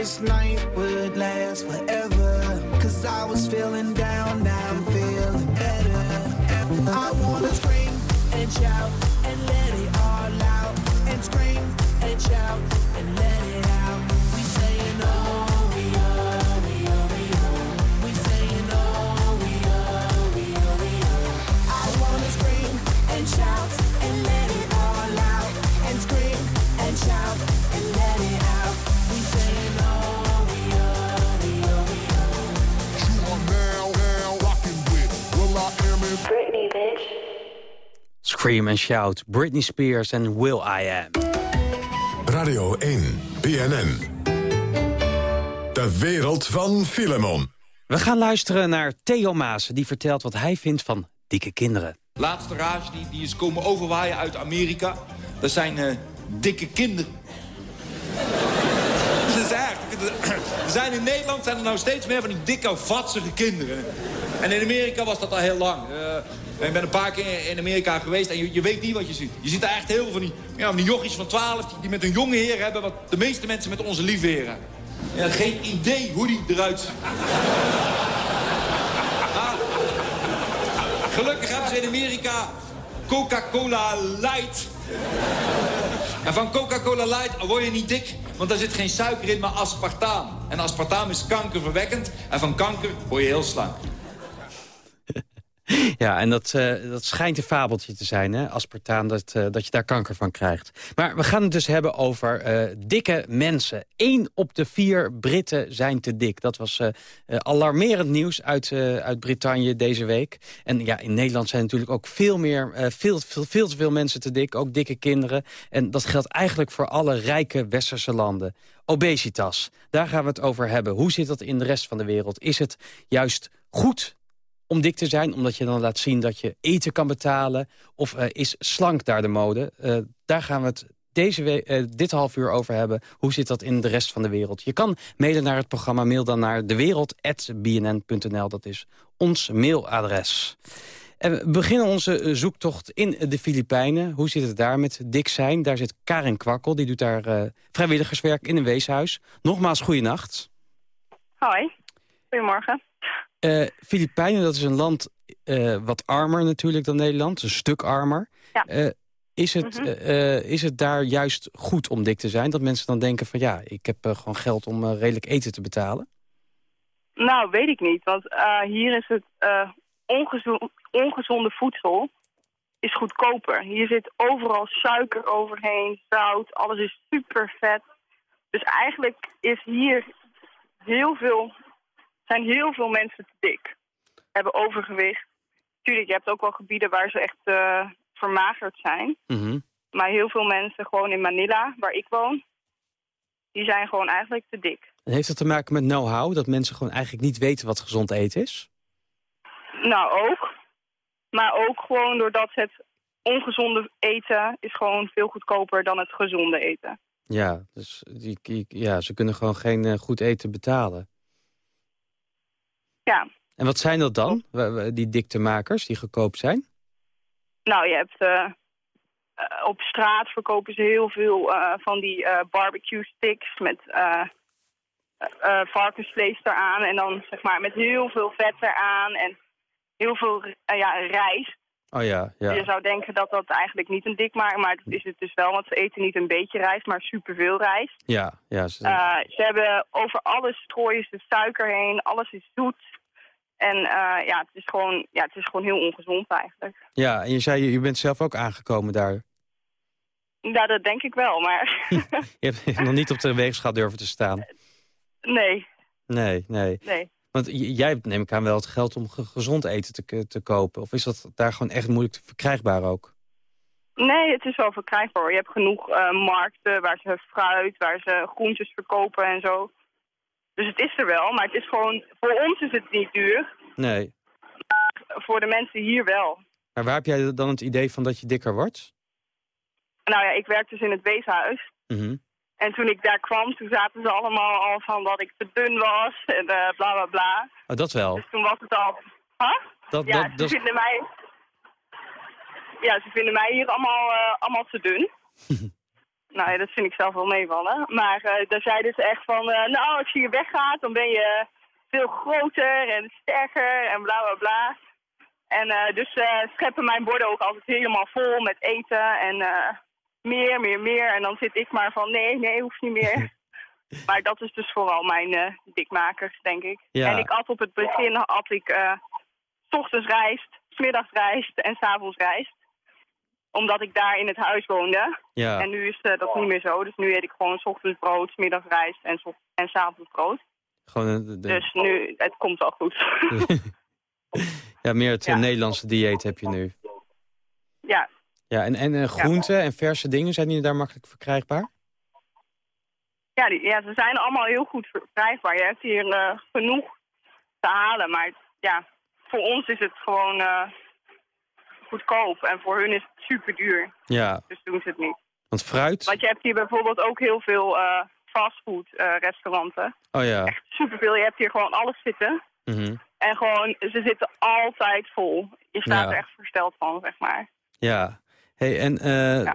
this night would last forever. Cause I was feeling down, now I'm feeling better. I wanna scream and shout and let it all out. And scream and shout and let it out. Scream and Shout, Britney Spears en Will I Am. Radio 1, BNN. De wereld van Filemon. We gaan luisteren naar Theo Maas, die vertelt wat hij vindt van dikke kinderen. Laatste rage die, die is komen overwaaien uit Amerika. Dat zijn eh, dikke kinderen. Dat is echt. Er zijn in Nederland zijn er nou steeds meer van die dikke, vatsige kinderen. En in Amerika was dat al heel lang. Eh, Ik ben een paar keer in Amerika geweest en je, je weet niet wat je ziet. Je ziet daar echt heel veel van die, ja, van die jochies van 12 die, met een jonge heer hebben... wat de meeste mensen met onze lieve heren. Ja, geen idee hoe die eruit ziet. Gelukkig hebben ze in Amerika Coca-Cola Light. En van Coca-Cola Light word je niet dik, want daar zit geen suiker in, maar aspartaam. En aspartaam is kankerverwekkend en van kanker word je heel slank. Ja, en dat, eh, dat schijnt een fabeltje te zijn, hè? aspartaan, dat, eh, dat je daar kanker van krijgt. Maar we gaan het dus hebben over eh, dikke mensen. Eén op de vier Britten zijn te dik. Dat was alarmerend nieuws uit, uit Brittannië deze week. En ja, in Nederland zijn natuurlijk ook veel, meer, veel, veel, veel te veel mensen te dik. Ook dikke kinderen. En dat geldt eigenlijk voor alle rijke westerse landen. Obesitas, daar gaan we het over hebben. Hoe zit dat in de rest van de wereld? Is het juist goed om dik te zijn, omdat je dan laat zien dat je eten kan betalen? Of uh, is slank daar de mode? Uh, daar gaan we het deze week, uh, dit half uur over hebben. Hoe zit dat in de rest van de wereld? Je kan mailen naar het programma, mail dan naar dewereld.bnn.nl. Dat is ons mailadres. En we beginnen onze zoektocht in de Filipijnen. Hoe zit het daar met dik zijn? Daar zit Karin Kwakkel, die doet daar vrijwilligerswerk in een weeshuis. Nogmaals, goeienacht. Hoi, goedemorgen. Uh, Filipijnen, dat is een land uh, wat armer natuurlijk dan Nederland. Een stuk armer. Ja. Uh, is, het, mm -hmm. is het daar juist goed om dik te zijn? Dat mensen dan denken van ja, ik heb gewoon geld om redelijk eten te betalen? Nou, weet ik niet. Want hier is het ongezonde, ongezonde voedsel is goedkoper. Hier zit overal suiker overheen, zout, alles is super vet. Dus eigenlijk is hier heel veel zijn heel veel mensen te dik. Hebben overgewicht. Tuurlijk, je hebt ook wel gebieden waar ze echt uh, vermagerd zijn. Mhm. Maar heel veel mensen, gewoon in Manila, waar ik woon, die zijn gewoon eigenlijk te dik. En heeft dat te maken met know-how? Dat mensen gewoon eigenlijk niet weten wat gezond eten is? Nou, ook. Maar ook gewoon doordat het ongezonde eten is gewoon veel goedkoper dan het gezonde eten. Ja, dus die, ja, ze kunnen gewoon geen uh, goed eten betalen. Ja. En wat zijn dat dan, die diktemakers die goedkoop zijn? Nou, je hebt... Uh, op straat verkopen ze heel veel uh, van die uh, barbecue sticks met varkensvlees eraan. En dan zeg maar met heel veel vet eraan en heel veel ja, rijst. Oh ja, ja. Je zou denken dat dat eigenlijk niet een dik maakt, maar dat is het dus wel. Want ze eten niet een beetje rijst, maar superveel rijst. Ja, ja. Ze... ze hebben over alles strooien ze suiker heen, alles is zoet. En uh, ja, het is, gewoon, ja, het is gewoon heel ongezond eigenlijk. Ja, en je zei, je bent zelf ook aangekomen daar. Ja, dat denk ik wel, maar... je hebt nog niet op de weegschaal durven te staan. Nee. Nee, nee. Nee. Want jij hebt, neem ik aan, wel het geld om gezond eten te, te kopen. Of is dat daar gewoon echt moeilijk verkrijgbaar ook? Nee, het is wel verkrijgbaar. Je hebt genoeg uh, markten waar ze fruit, waar ze groentjes verkopen en zo. Dus het is er wel, maar het is gewoon, voor ons is het niet duur. Nee. Voor de mensen hier wel. Maar waar heb jij dan het idee van dat je dikker wordt? Nou ja, ik werk dus in het weeshuis. Mm En toen ik daar kwam, toen zaten ze allemaal al van dat ik te dun was en uh, bla bla bla. Oh, dat wel? Dus toen was het al... Huh? Dat, ja, dat, ze dat... vinden mij... Ja, ze vinden mij hier allemaal, uh, allemaal te dun. Nou ja, dat vind ik zelf wel meevallen. Maar uh, daar zeiden ze echt van, uh, nou, als je hier weggaat, dan ben je veel groter en sterker en bla bla bla. En uh, dus scheppen mijn borden ook altijd helemaal vol met eten en meer, meer, meer. En dan zit ik maar van, nee, nee, hoeft niet meer. maar dat is dus vooral mijn dikmakers, denk ik. Ja. En ik at op het begin, at ik s ochtends rijst, s middags rijst en s avonds rijst omdat ik daar in het huis woonde. Ja. En nu is uh, dat niet meer zo. Dus nu eet ik gewoon s ochtends brood, s middags rijst en, s en s avonds brood. Gewoon de. Dus nu, het komt wel goed. ja, meer het ja. Nederlandse dieet heb je nu. Ja. Ja, en, en uh, groenten ja. en verse dingen, zijn die daar makkelijk verkrijgbaar? Ja, die, ja, ze zijn allemaal heel goed verkrijgbaar. Je hebt hier uh, genoeg te halen. Maar ja, voor ons is het gewoon goedkoop. En voor hun is het super duur. Ja. Dus doen ze het niet. Want fruit? Want je hebt hier bijvoorbeeld ook heel veel uh, fastfood uh, restauranten. Oh ja. Echt superveel. Je hebt hier gewoon alles zitten. Mm -hmm. En gewoon, ze zitten altijd vol. Je staat Ja. er echt versteld van, zeg maar. Ja. Hey, en eh,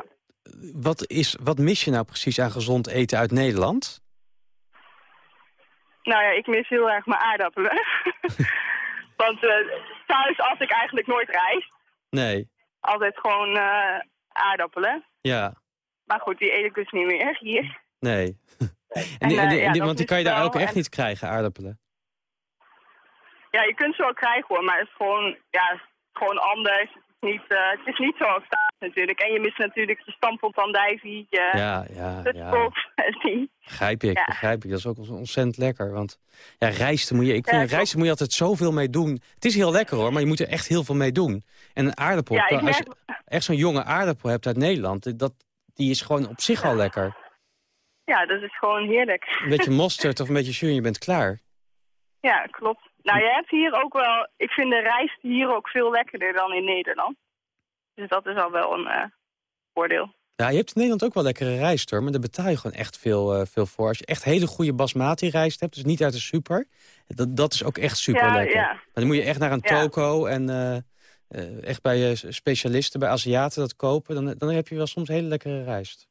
wat, is, wat mis je nou precies aan gezond eten uit Nederland? Nou ja, ik mis heel erg mijn aardappelen. Want eh, thuis at ik eigenlijk nooit rijst. Nee. Altijd gewoon eh, aardappelen. Ja. Maar goed, die eet ik dus niet meer hier. Nee. en, En, die- en eh, ja, want die kan je daar ook echt niet krijgen, aardappelen. Ja, je kunt ze wel krijgen hoor, maar het is gewoon, ja, gewoon anders. Het is niet, eh, het is niet zoals thuis natuurlijk. En je mist natuurlijk je stampot andijvie, je Ja, ja, ja. pop, die. Begrijp ik, Ja. begrijp ik. Dat is ook ontzettend lekker. Want ja, rijst moet je, ik vind, moet je altijd zoveel mee doen. Het is heel lekker hoor, maar je moet er echt heel veel mee doen. En een aardappel, Ja, als je echt zo'n jonge aardappel hebt uit Nederland, dat, die is gewoon op zich al lekker. Ja, dat is gewoon heerlijk. Een beetje mosterd of een beetje jus en je bent klaar. Ja, klopt. Nou, je hebt hier ook wel... Ik vind de rijst hier ook veel lekkerder dan in Nederland. Dus dat is al wel een eh, voordeel. Ja, je hebt in Nederland ook wel lekkere rijst hoor, maar daar betaal je gewoon echt veel, eh, veel voor. Als je echt hele goede basmati rijst hebt, dus niet uit de super, dat, dat is ook echt super lekker. Ja, ja. Maar dan moet je echt naar een Ja. toko en eh, echt bij specialisten, bij Aziaten dat kopen. Dan, dan heb je wel soms hele lekkere rijst.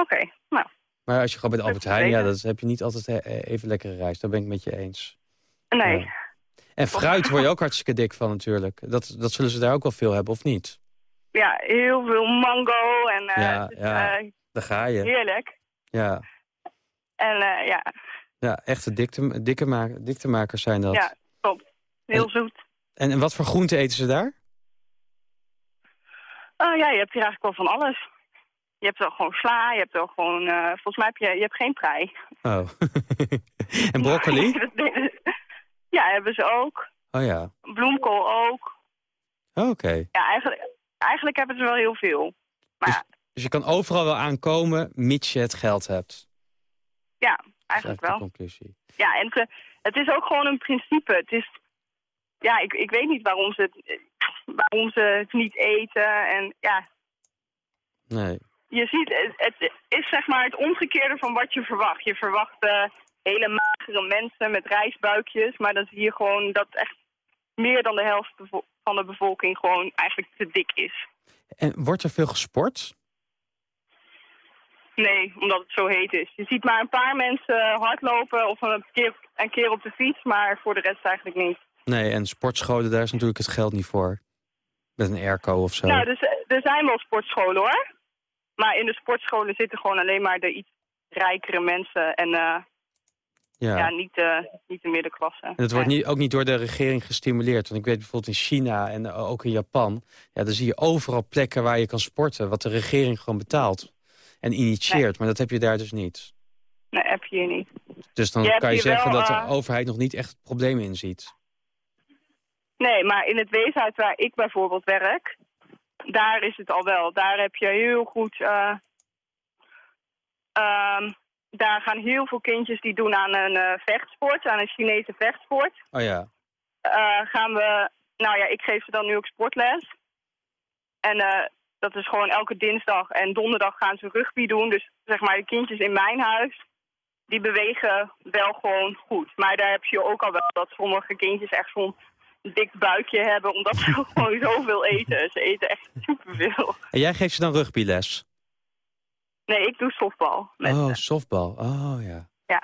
Oké, nou. Maar als je gewoon bij de Albert Heijn, ja, dat heb je niet altijd even lekkere rijst. Daar ben ik met je eens. Nee. Ja. En fruit word je ook hartstikke dik van natuurlijk. Dat, dat zullen ze daar ook wel veel hebben, of niet? Ja, heel veel mango en eh, Ja, is, ja. eh, Daar ga je. heerlijk. Ja, En eh, ja, ja echte dikte, dikke ma diktemakers zijn dat. ja, klopt. Heel zoet. En, en wat voor groenten eten ze daar? Oh ja, je hebt hier eigenlijk wel van alles. Je hebt wel gewoon sla, je hebt wel gewoon... volgens mij heb je, je hebt geen prei. Oh. en broccoli? ja, hebben ze ook. Oh ja. Bloemkool ook. Oh, Oké. Ja, eigenlijk, eigenlijk hebben ze wel heel veel. Maar Dus je kan overal wel aankomen, mits je het geld hebt. ja, Dat is eigenlijk de wel. conclusie. Ja, en het, het is ook gewoon een principe. Het is, ja, ik, ik weet niet waarom ze, het, waarom ze het niet eten. En ja, Nee. je ziet, het, het is zeg maar het omgekeerde van wat je verwacht. Je verwacht eh, hele magere mensen met rijstbuikjes, maar dan zie je gewoon dat echt meer dan de helft van de bevolking gewoon eigenlijk te dik is. En wordt er veel gesport? Nee, omdat het zo heet is. Je ziet maar een paar mensen hardlopen of een keer, een keer op de fiets, maar voor de rest eigenlijk niet. Nee, en sportscholen, daar is natuurlijk het geld niet voor. Met een airco of zo. Nou, dus, er zijn wel sportscholen hoor. Maar in de sportscholen zitten gewoon alleen maar de iets rijkere mensen en eh, ja. ja. niet, de, niet de middenklasse. En het wordt niet, ook niet door de regering gestimuleerd. Want ik weet bijvoorbeeld in China en eh, ook in Japan... Ja, dan zie je overal plekken waar je kan sporten... wat de regering gewoon betaalt en initieert. Maar dat heb je daar dus niet. Nee, heb je hier niet. Dus dan Je kan je zeggen wel, dat de eh, overheid nog niet echt het probleem inziet. Nee, maar in het weeshuis waar ik bijvoorbeeld werk, daar is het al wel. Daar heb je heel goed. eh, ehm, daar gaan heel veel kindjes die doen aan een eh, vechtsport, aan een Chinese vechtsport. Oh ja. Eh, gaan we. Nou ja, ik geef ze dan nu ook sportles. En eh, dat is gewoon elke dinsdag en donderdag gaan ze rugby doen. Dus zeg maar, de kindjes in mijn huis, die bewegen wel gewoon goed. Maar daar heb je ook al wel dat sommige kindjes echt zo'n dik buikje hebben, omdat ze gewoon zoveel eten. Ze eten echt superveel. En jij geeft ze dan rugbyles? Nee, ik doe softbal. Met, Oh, softbal. Oh ja. Ja.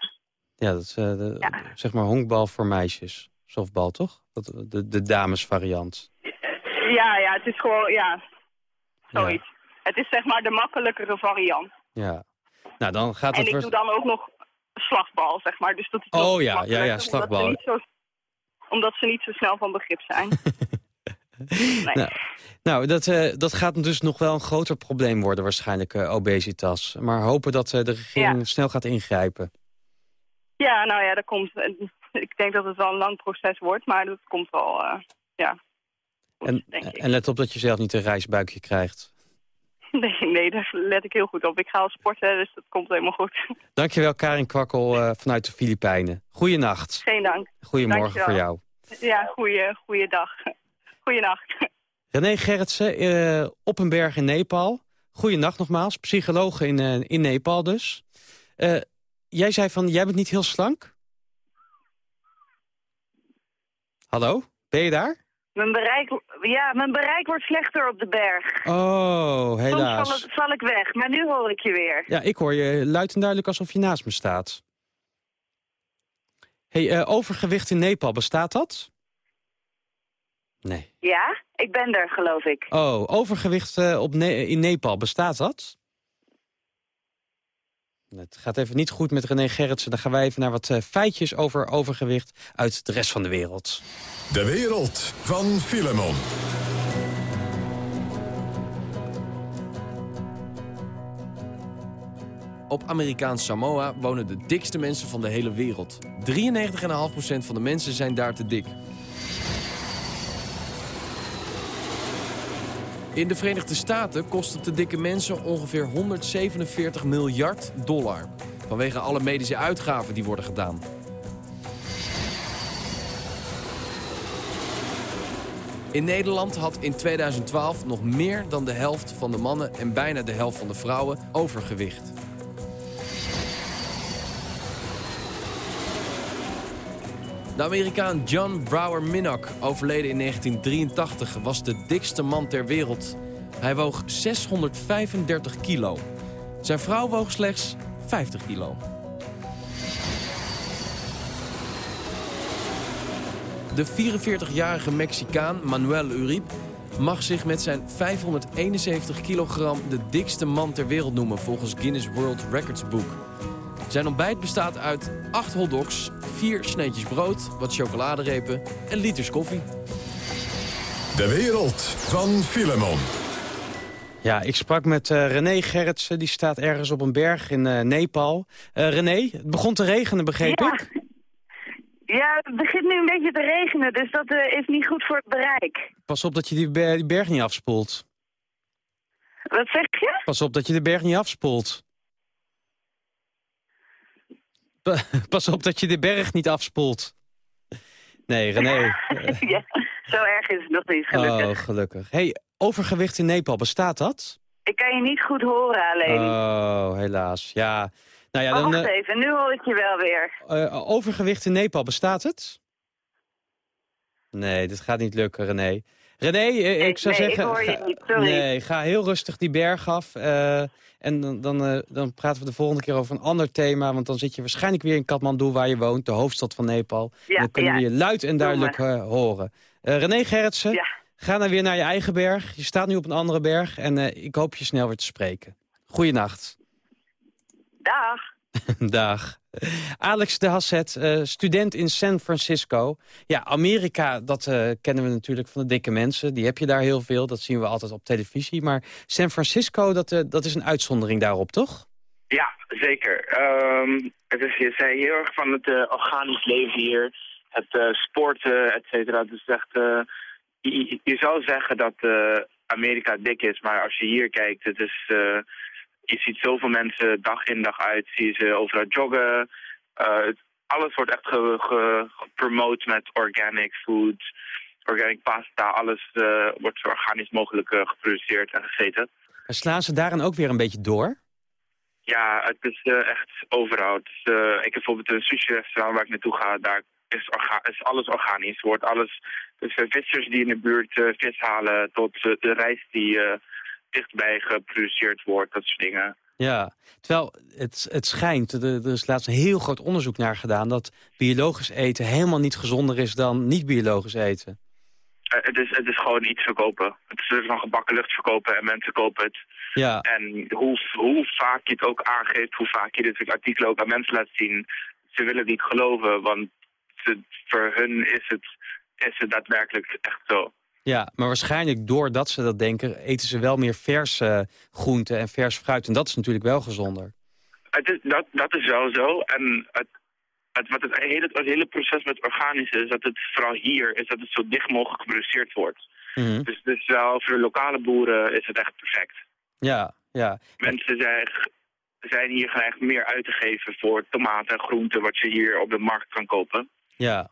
Ja, dat is eh, de, zeg maar honkbal voor meisjes. Softbal, toch? Dat, de, de damesvariant. Ja, ja, het is gewoon, ja, zoiets. Het is zeg maar de makkelijkere variant. Ja. Nou, dan gaat En het... ik vers- doe dan ook nog slagbal, zeg maar. Dus dat is Oh ja, ja, ja, slagbal. Omdat ze, niet zo, omdat ze niet zo snel van begrip zijn. Nou, nou dat, eh, dat gaat dus nog wel een groter probleem worden waarschijnlijk, eh, obesitas. Maar hopen dat eh, de regering Ja. snel gaat ingrijpen. ja, nou ja, dat komt. Ik denk dat het wel een lang proces wordt, maar dat komt wel, ja. En, denk ik. en let op dat je zelf niet een reisbuikje krijgt. Nee, nee, daar let ik heel goed op. Ik ga al sporten, dus dat komt helemaal goed. Dankjewel Karin Kwakkel vanuit de Filipijnen. Goeienacht. Geen dank. Goedemorgen voor jou. Ja, goeie, goeie dag. Goeienacht. René Gerritsen, eh, op een berg in Nepal. Goeienacht nogmaals, psycholoog in, eh, in Nepal dus. Eh, jij zei van, jij bent niet heel slank? Hallo? Ben je daar? Mijn bereik, ja, mijn bereik wordt slechter op de berg. Oh, Soms helaas. val, ik- val ik weg, maar nu hoor ik je weer. Ja, ik hoor je luid en duidelijk alsof je naast me staat. hey, overgewicht in Nepal, bestaat dat? Nee. Ja, ik ben er, geloof ik. Oh, overgewicht eh, op Ne- in Nepal, bestaat dat? Het gaat even niet goed met René Gerritsen. Dan gaan wij even naar wat eh, feitjes over overgewicht uit de rest van de wereld. De wereld van Filemon. Op Amerikaans Samoa wonen de dikste mensen van de hele wereld. 93,5% van de mensen zijn daar te dik. In de Verenigde Staten kosten te dikke mensen ongeveer 147 miljard dollar. Vanwege alle medische uitgaven die worden gedaan. In Nederland had in 2012 nog meer dan de helft van de mannen en bijna de helft van de vrouwen overgewicht. De Amerikaan John Brower Minnock, overleden in 1983, was de dikste man ter wereld. Hij woog 635 kilo. Zijn vrouw woog slechts 50 kilo. De 44-jarige Mexicaan Manuel Uribe mag zich met zijn 571 kilogram de dikste man ter wereld noemen volgens Guinness World Records boek. Zijn ontbijt bestaat uit 8 hotdogs, 4 sneetjes brood, wat chocoladerepen en liters koffie. De wereld van Filemon. Ja, ik sprak met eh, René Gerritsen. Die staat ergens op een berg in eh, Nepal. Eh, René, het begon te regenen, begreep Ja. ik? Ja, het begint nu een beetje te regenen, dus dat eh, is niet goed voor het bereik. Pas op dat je die berg niet afspoelt. Wat zeg je? Pas op dat je de berg niet afspoelt. Pas op dat je de berg niet afspoelt. Nee, René. ja, zo erg is het nog niet, gelukkig. Oh, gelukkig. hey, overgewicht in Nepal, bestaat dat? Ik kan je niet goed horen alleen. Oh, helaas. Ja, nou ja, dan... wacht eh, even, nu hoor ik je wel weer. eh, overgewicht in Nepal, bestaat het? Nee, dit gaat niet lukken, René. René, eh, ik zou nee, ik zeggen... hoor je niet, sorry. Nee, ga heel rustig die berg af. eh, en dan, dan, eh, dan praten we de volgende keer over een ander thema. Want dan zit je waarschijnlijk weer in Kathmandu, waar je woont. De hoofdstad van Nepal. Ja, En dan kunnen we je luid en duidelijk eh, horen. Eh, René Gerritsen, ga dan weer naar je eigen berg. Je staat nu op een andere berg. En ik hoop je snel weer te spreken. Goeienacht. Dag. Dag. Alex de Hasset, eh, student in San Francisco. Ja, Amerika, dat eh, kennen we natuurlijk van de dikke mensen. Die heb je daar heel veel, dat zien we altijd op televisie. Maar San Francisco, dat, eh, dat is een uitzondering daarop, toch? Ja, zeker. Ehm, het is, je zei heel erg van het organisch leven hier. Het sporten, et cetera. Is echt... je, zou zeggen dat Amerika dik is, maar als je hier kijkt, het is... je ziet zoveel mensen dag in dag uit, zie je ze overal joggen. Eh, alles wordt echt ge- ge- gepromoot met organic food, organic pasta. Alles eh, wordt zo organisch mogelijk eh, geproduceerd en gegeten. En slaan ze daarin ook weer een beetje door? Ja, het is echt overal. Is, ik heb bijvoorbeeld een sushi-restaurant waar ik naartoe ga. Daar is, orga is alles organisch. Wordt alles, dus vissers die in de buurt vis halen tot de rijst die dichtbij geproduceerd wordt. Dat soort dingen. Ja, terwijl het, het schijnt, er, is laatst een heel groot onderzoek naar gedaan... dat biologisch eten helemaal niet gezonder is dan niet-biologisch eten. Eh, het, is, het is gewoon iets verkopen. Het is dus van gebakken lucht verkopen en mensen kopen het. Ja, En hoe, hoe vaak je het ook aangeeft, hoe vaak je dit soort artikelen ook aan mensen laat zien... ze willen het niet geloven, want ze- voor hun is het, is het daadwerkelijk echt zo. Ja, maar waarschijnlijk doordat ze dat denken... eten ze wel meer verse groenten en vers fruit. En dat is natuurlijk wel gezonder. Het is, dat, dat is wel zo. En het, het, wat het hele, het hele proces met organisch is, dat het vooral hier is dat het zo dicht mogelijk geproduceerd wordt. Mhm. Dus, dus wel voor de lokale boeren is het echt perfect. Ja, ja. Mensen zijn, zijn hier geneigd meer uit te geven voor tomaten en groenten wat je hier op de markt kan kopen. Ja.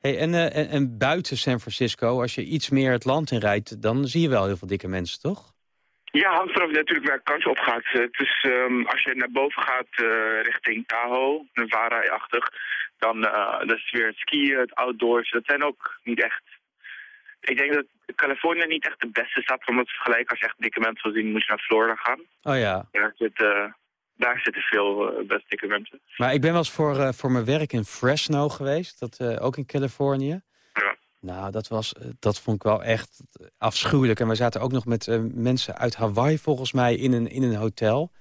Hey, en, eh, en, en buiten San Francisco, als je iets meer het land in rijdt... dan zie je wel heel veel dikke mensen, toch? Ja, hangt natuurlijk waar kans op gaat. Het is, ehm, als je naar boven gaat eh, richting Tahoe, Nevada-achtig, dan uh, dat is weer het skiën, het outdoors. Dat zijn ook niet echt... Ik denk dat Californië niet echt de beste stad om het te vergelijken. Als je echt dikke mensen wil zien, moet je naar Florida gaan. Oh ja. Daar, zit, daar zitten veel uh, best dikke mensen. Maar ik ben wel eens voor, uh, voor mijn werk in Fresno geweest, dat, ook in Californië. Ja. Nou, dat, was, dat vond ik wel echt afschuwelijk. En we zaten ook nog met mensen uit Hawaii volgens mij in een, in een hotel.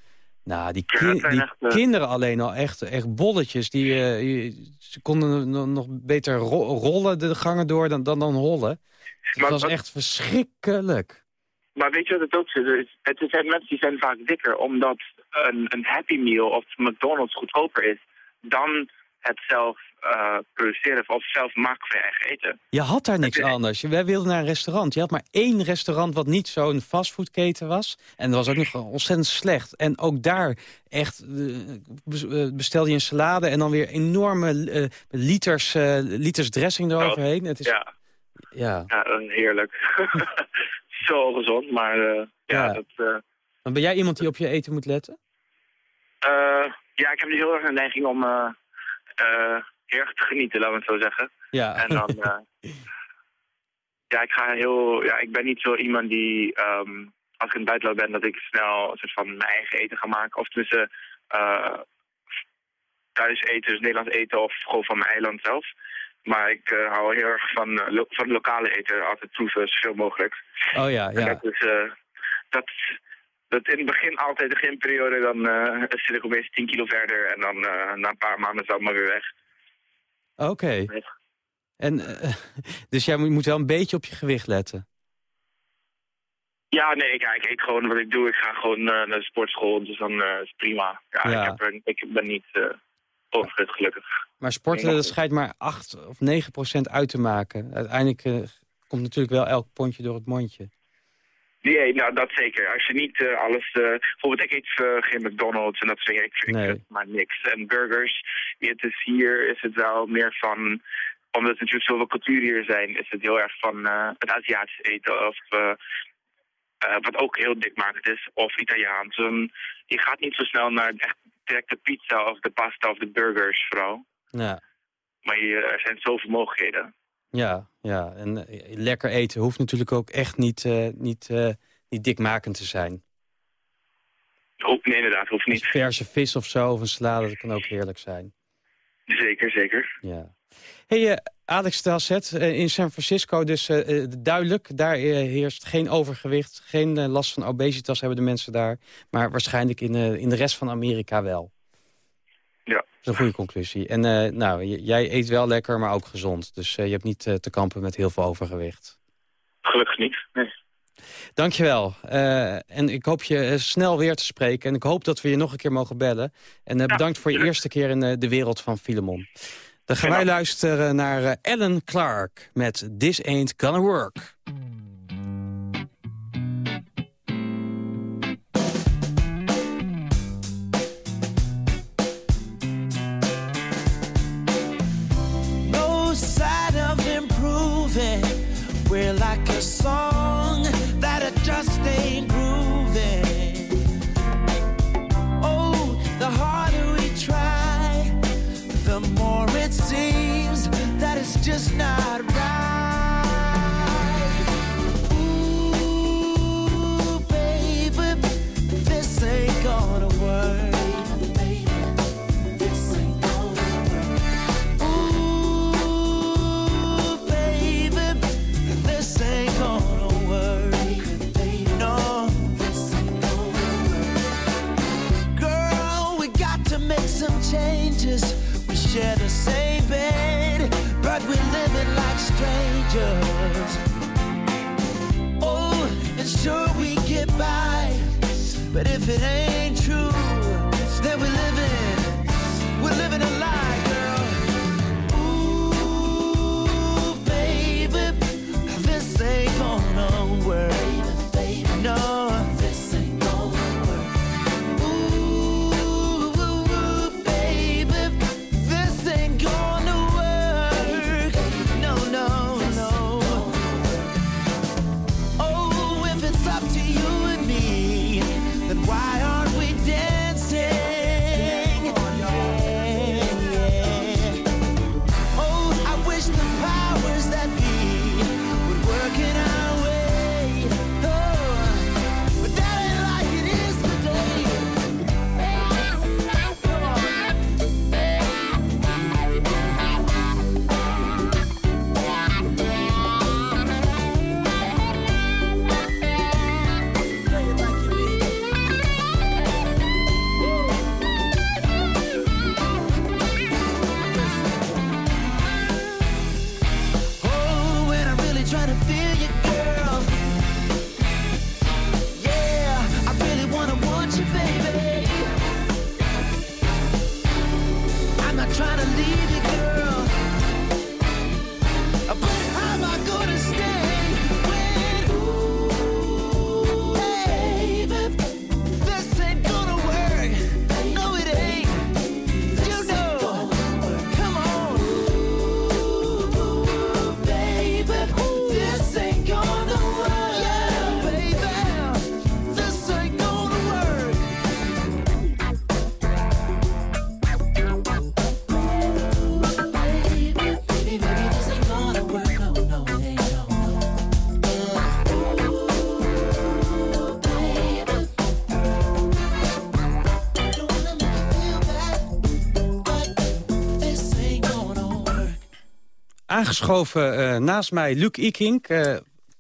Nou, die, ki ja, die echt, kinderen alleen al echt, echt bolletjes. Die, ze konden nog beter ro rollen de gangen door dan, dan, dan hollen. Het was wat- echt verschrikkelijk. Maar weet je wat het ook is? Het zijn mensen die zijn vaak dikker omdat een, een Happy Meal of McDonald's goedkoper is dan het zelf eh, produceren of zelf maken van je eigen eten. Je had daar niks anders. Wij wilden naar een restaurant. Je had maar één restaurant wat niet zo'n fastfoodketen was. En dat was ook nog ontzettend slecht. En ook daar echt eh, eh, bestelde je een salade... en dan weer enorme eh, liters, eh, liters dressing eroverheen. Het is, Ja, ja. ja heerlijk. Zo gezond, maar eh, ja, Ja. dat... ben jij iemand die op je eten moet letten? eh, ja, ik heb nu heel erg een neiging om eh, heel erg te genieten, laten we het zo zeggen. Ja. En dan... ja, ik ga heel... Ja, ik ben niet zo iemand die... ehm, als ik in het buitenland ben, dat ik snel een soort van mijn eigen eten ga maken. Of tenminste... eh thuis eten, dus Nederlands eten of gewoon van mijn eiland zelf. Maar ik hou heel erg van, lo- van lokale eten, altijd proeven, zoveel mogelijk. Oh ja, ja. is, eh, dat, dat in het begin altijd, de beginperiode, dan eh, zit ik opeens 10 kilo verder. En dan eh, na een paar maanden is het allemaal weer weg. Oké. En, eh, dus jij moet, wel een beetje op je gewicht letten. Ja, nee, ik, ik eet gewoon wat ik doe. Ik ga gewoon naar de sportschool, dus dan is het prima. Ja, Ja. Ik, heb er, ik ben niet uh, gelukkig. Maar sporten, dat schijnt maar 8 of 9 procent uit te maken. Uiteindelijk komt natuurlijk wel elk pondje door het mondje. Nee, nou dat zeker. Als je niet eh, alles... eh, bijvoorbeeld, ik eet eh, geen McDonald's en dat soort dingen. Ik vind Nee. maar niks. En burgers, het is hier is het wel meer van... Omdat er natuurlijk zoveel cultuur hier zijn, is het heel erg van het Aziatisch eten. Of wat ook heel dikmakend is. Of Italiaans. Um, je gaat niet zo snel naar echt direct de pizza of de pasta of de burgers vooral. Ja, Maar je, er zijn zoveel mogelijkheden. Ja, ja. En eh, lekker eten hoeft natuurlijk ook echt niet, eh, niet, eh, niet dikmakend te zijn. Hoeft, nee, inderdaad, hoeft niet. Verse vis of zo, of een salade, dat kan ook heerlijk zijn. Zeker, zeker. Ja. Hey, eh, Alex Telset, eh, in San Francisco dus duidelijk. Daar heerst geen overgewicht, geen last van obesitas hebben de mensen daar. Maar waarschijnlijk in, in de rest van Amerika wel. Ja. Dat is een goede conclusie. En eh, nou, jij eet wel lekker, maar ook gezond. Dus eh, je hebt niet eh, te kampen met heel veel overgewicht. Gelukkig niet. Nee. Dankjewel. En ik hoop je snel weer te spreken. En ik hoop dat we je nog een keer mogen bellen. En bedankt voor je eerste keer in de wereld van Filemon. Dan gaan wij luisteren naar Ellen Clark met This Ain't Gonna Work. Share the same bed, but we're living like strangers. Oh, and sure we get by, but if it ain't true, then we're living, Aangeschoven eh, naast mij Luc Ikink, eh,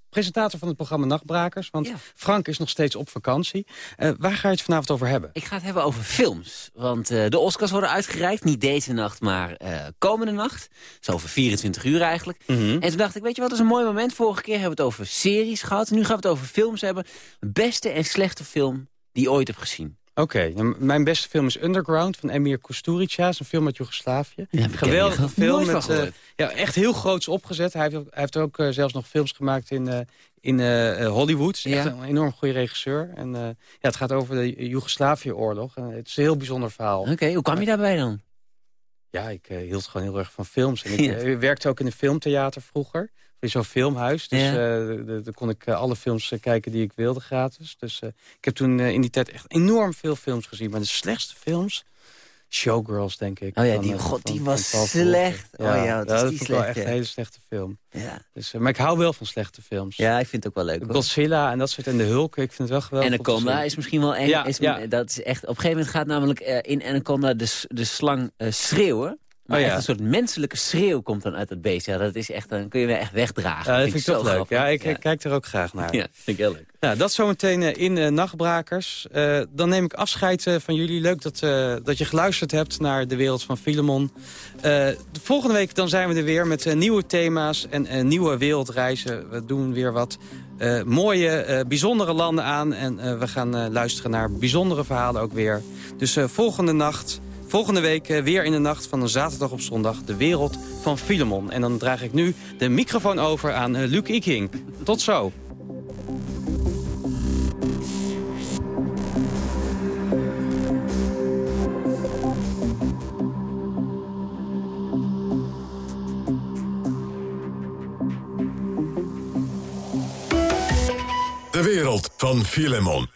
presentator van het programma Nachtbrakers. Want Frank is nog steeds op vakantie. Eh, waar ga je het vanavond over hebben? Ik ga het hebben over films. Want de Oscars worden uitgereikt. Niet deze nacht, maar komende nacht. Zo over 24 uur eigenlijk. Mhm. En toen dacht ik, weet je wat, dat is een mooi moment. Vorige keer hebben we het over series gehad. Nu gaan we het over films hebben. Beste en slechte film die je ooit hebt gezien. Oké, nou, mijn beste film is Underground van Emir Kusturica. Een film uit Joegoslavië. Ja, ik Geweldige film. Met, eh, ja, echt heel groots opgezet. Hij heeft, ook- hij heeft ook eh, zelfs nog films gemaakt in, eh, in Hollywood. Is echt een enorm goede regisseur. En, ja, het gaat over de Joegoslavië-oorlog. Het is een heel bijzonder verhaal. Oké, hoe kwam je daarbij dan? Ja, ik hield gewoon heel erg van films. En ik Ja. werkte ook in een filmtheater vroeger. In zo'n filmhuis. Dus Ja. eh, daar kon ik eh, alle films eh, kijken die ik wilde gratis. Dus ik heb toen in die tijd echt enorm veel films gezien. Maar de slechtste films... Showgirls, denk ik. Oh ja, van, die- god, van- die was slecht. Oh ja, is die dat ik wel echt een hele slechte film. Ja. Dus, maar ik hou wel van slechte films. Ja, ik vind het ook wel leuk. hoor. Godzilla en dat soort en de Hulk, ik vind het wel geweldig. Anaconda is misschien wel eng. Ja, is, ja. Dat is echt, op een gegeven moment gaat namelijk in Anaconda de, de slang schreeuwen. Maar Oh ja. echt een soort menselijke schreeuw komt dan uit het beest. Ja, dat is echt, dan kun je weer echt wegdragen. Ja, dat vind ik zo toch leuk. grappig. Ja, ik, kijk er ook graag naar. Ja, vind ik heel leuk. Nou, dat zometeen eh, in eh, Nachtbrakers. Eh, dan neem ik afscheid van jullie. Leuk dat, dat je geluisterd hebt naar de wereld van Filemon. De volgende week dan zijn we er weer met nieuwe thema's en nieuwe wereldreizen. We doen weer wat mooie, bijzondere landen aan. En we gaan luisteren naar bijzondere verhalen ook weer. Dus volgende nacht... Volgende week eh, weer in de nacht van een zaterdag op zondag... de wereld van Filemon. En dan draag ik nu de microfoon over aan eh, Luc Ikink. Tot zo. De wereld van Filemon.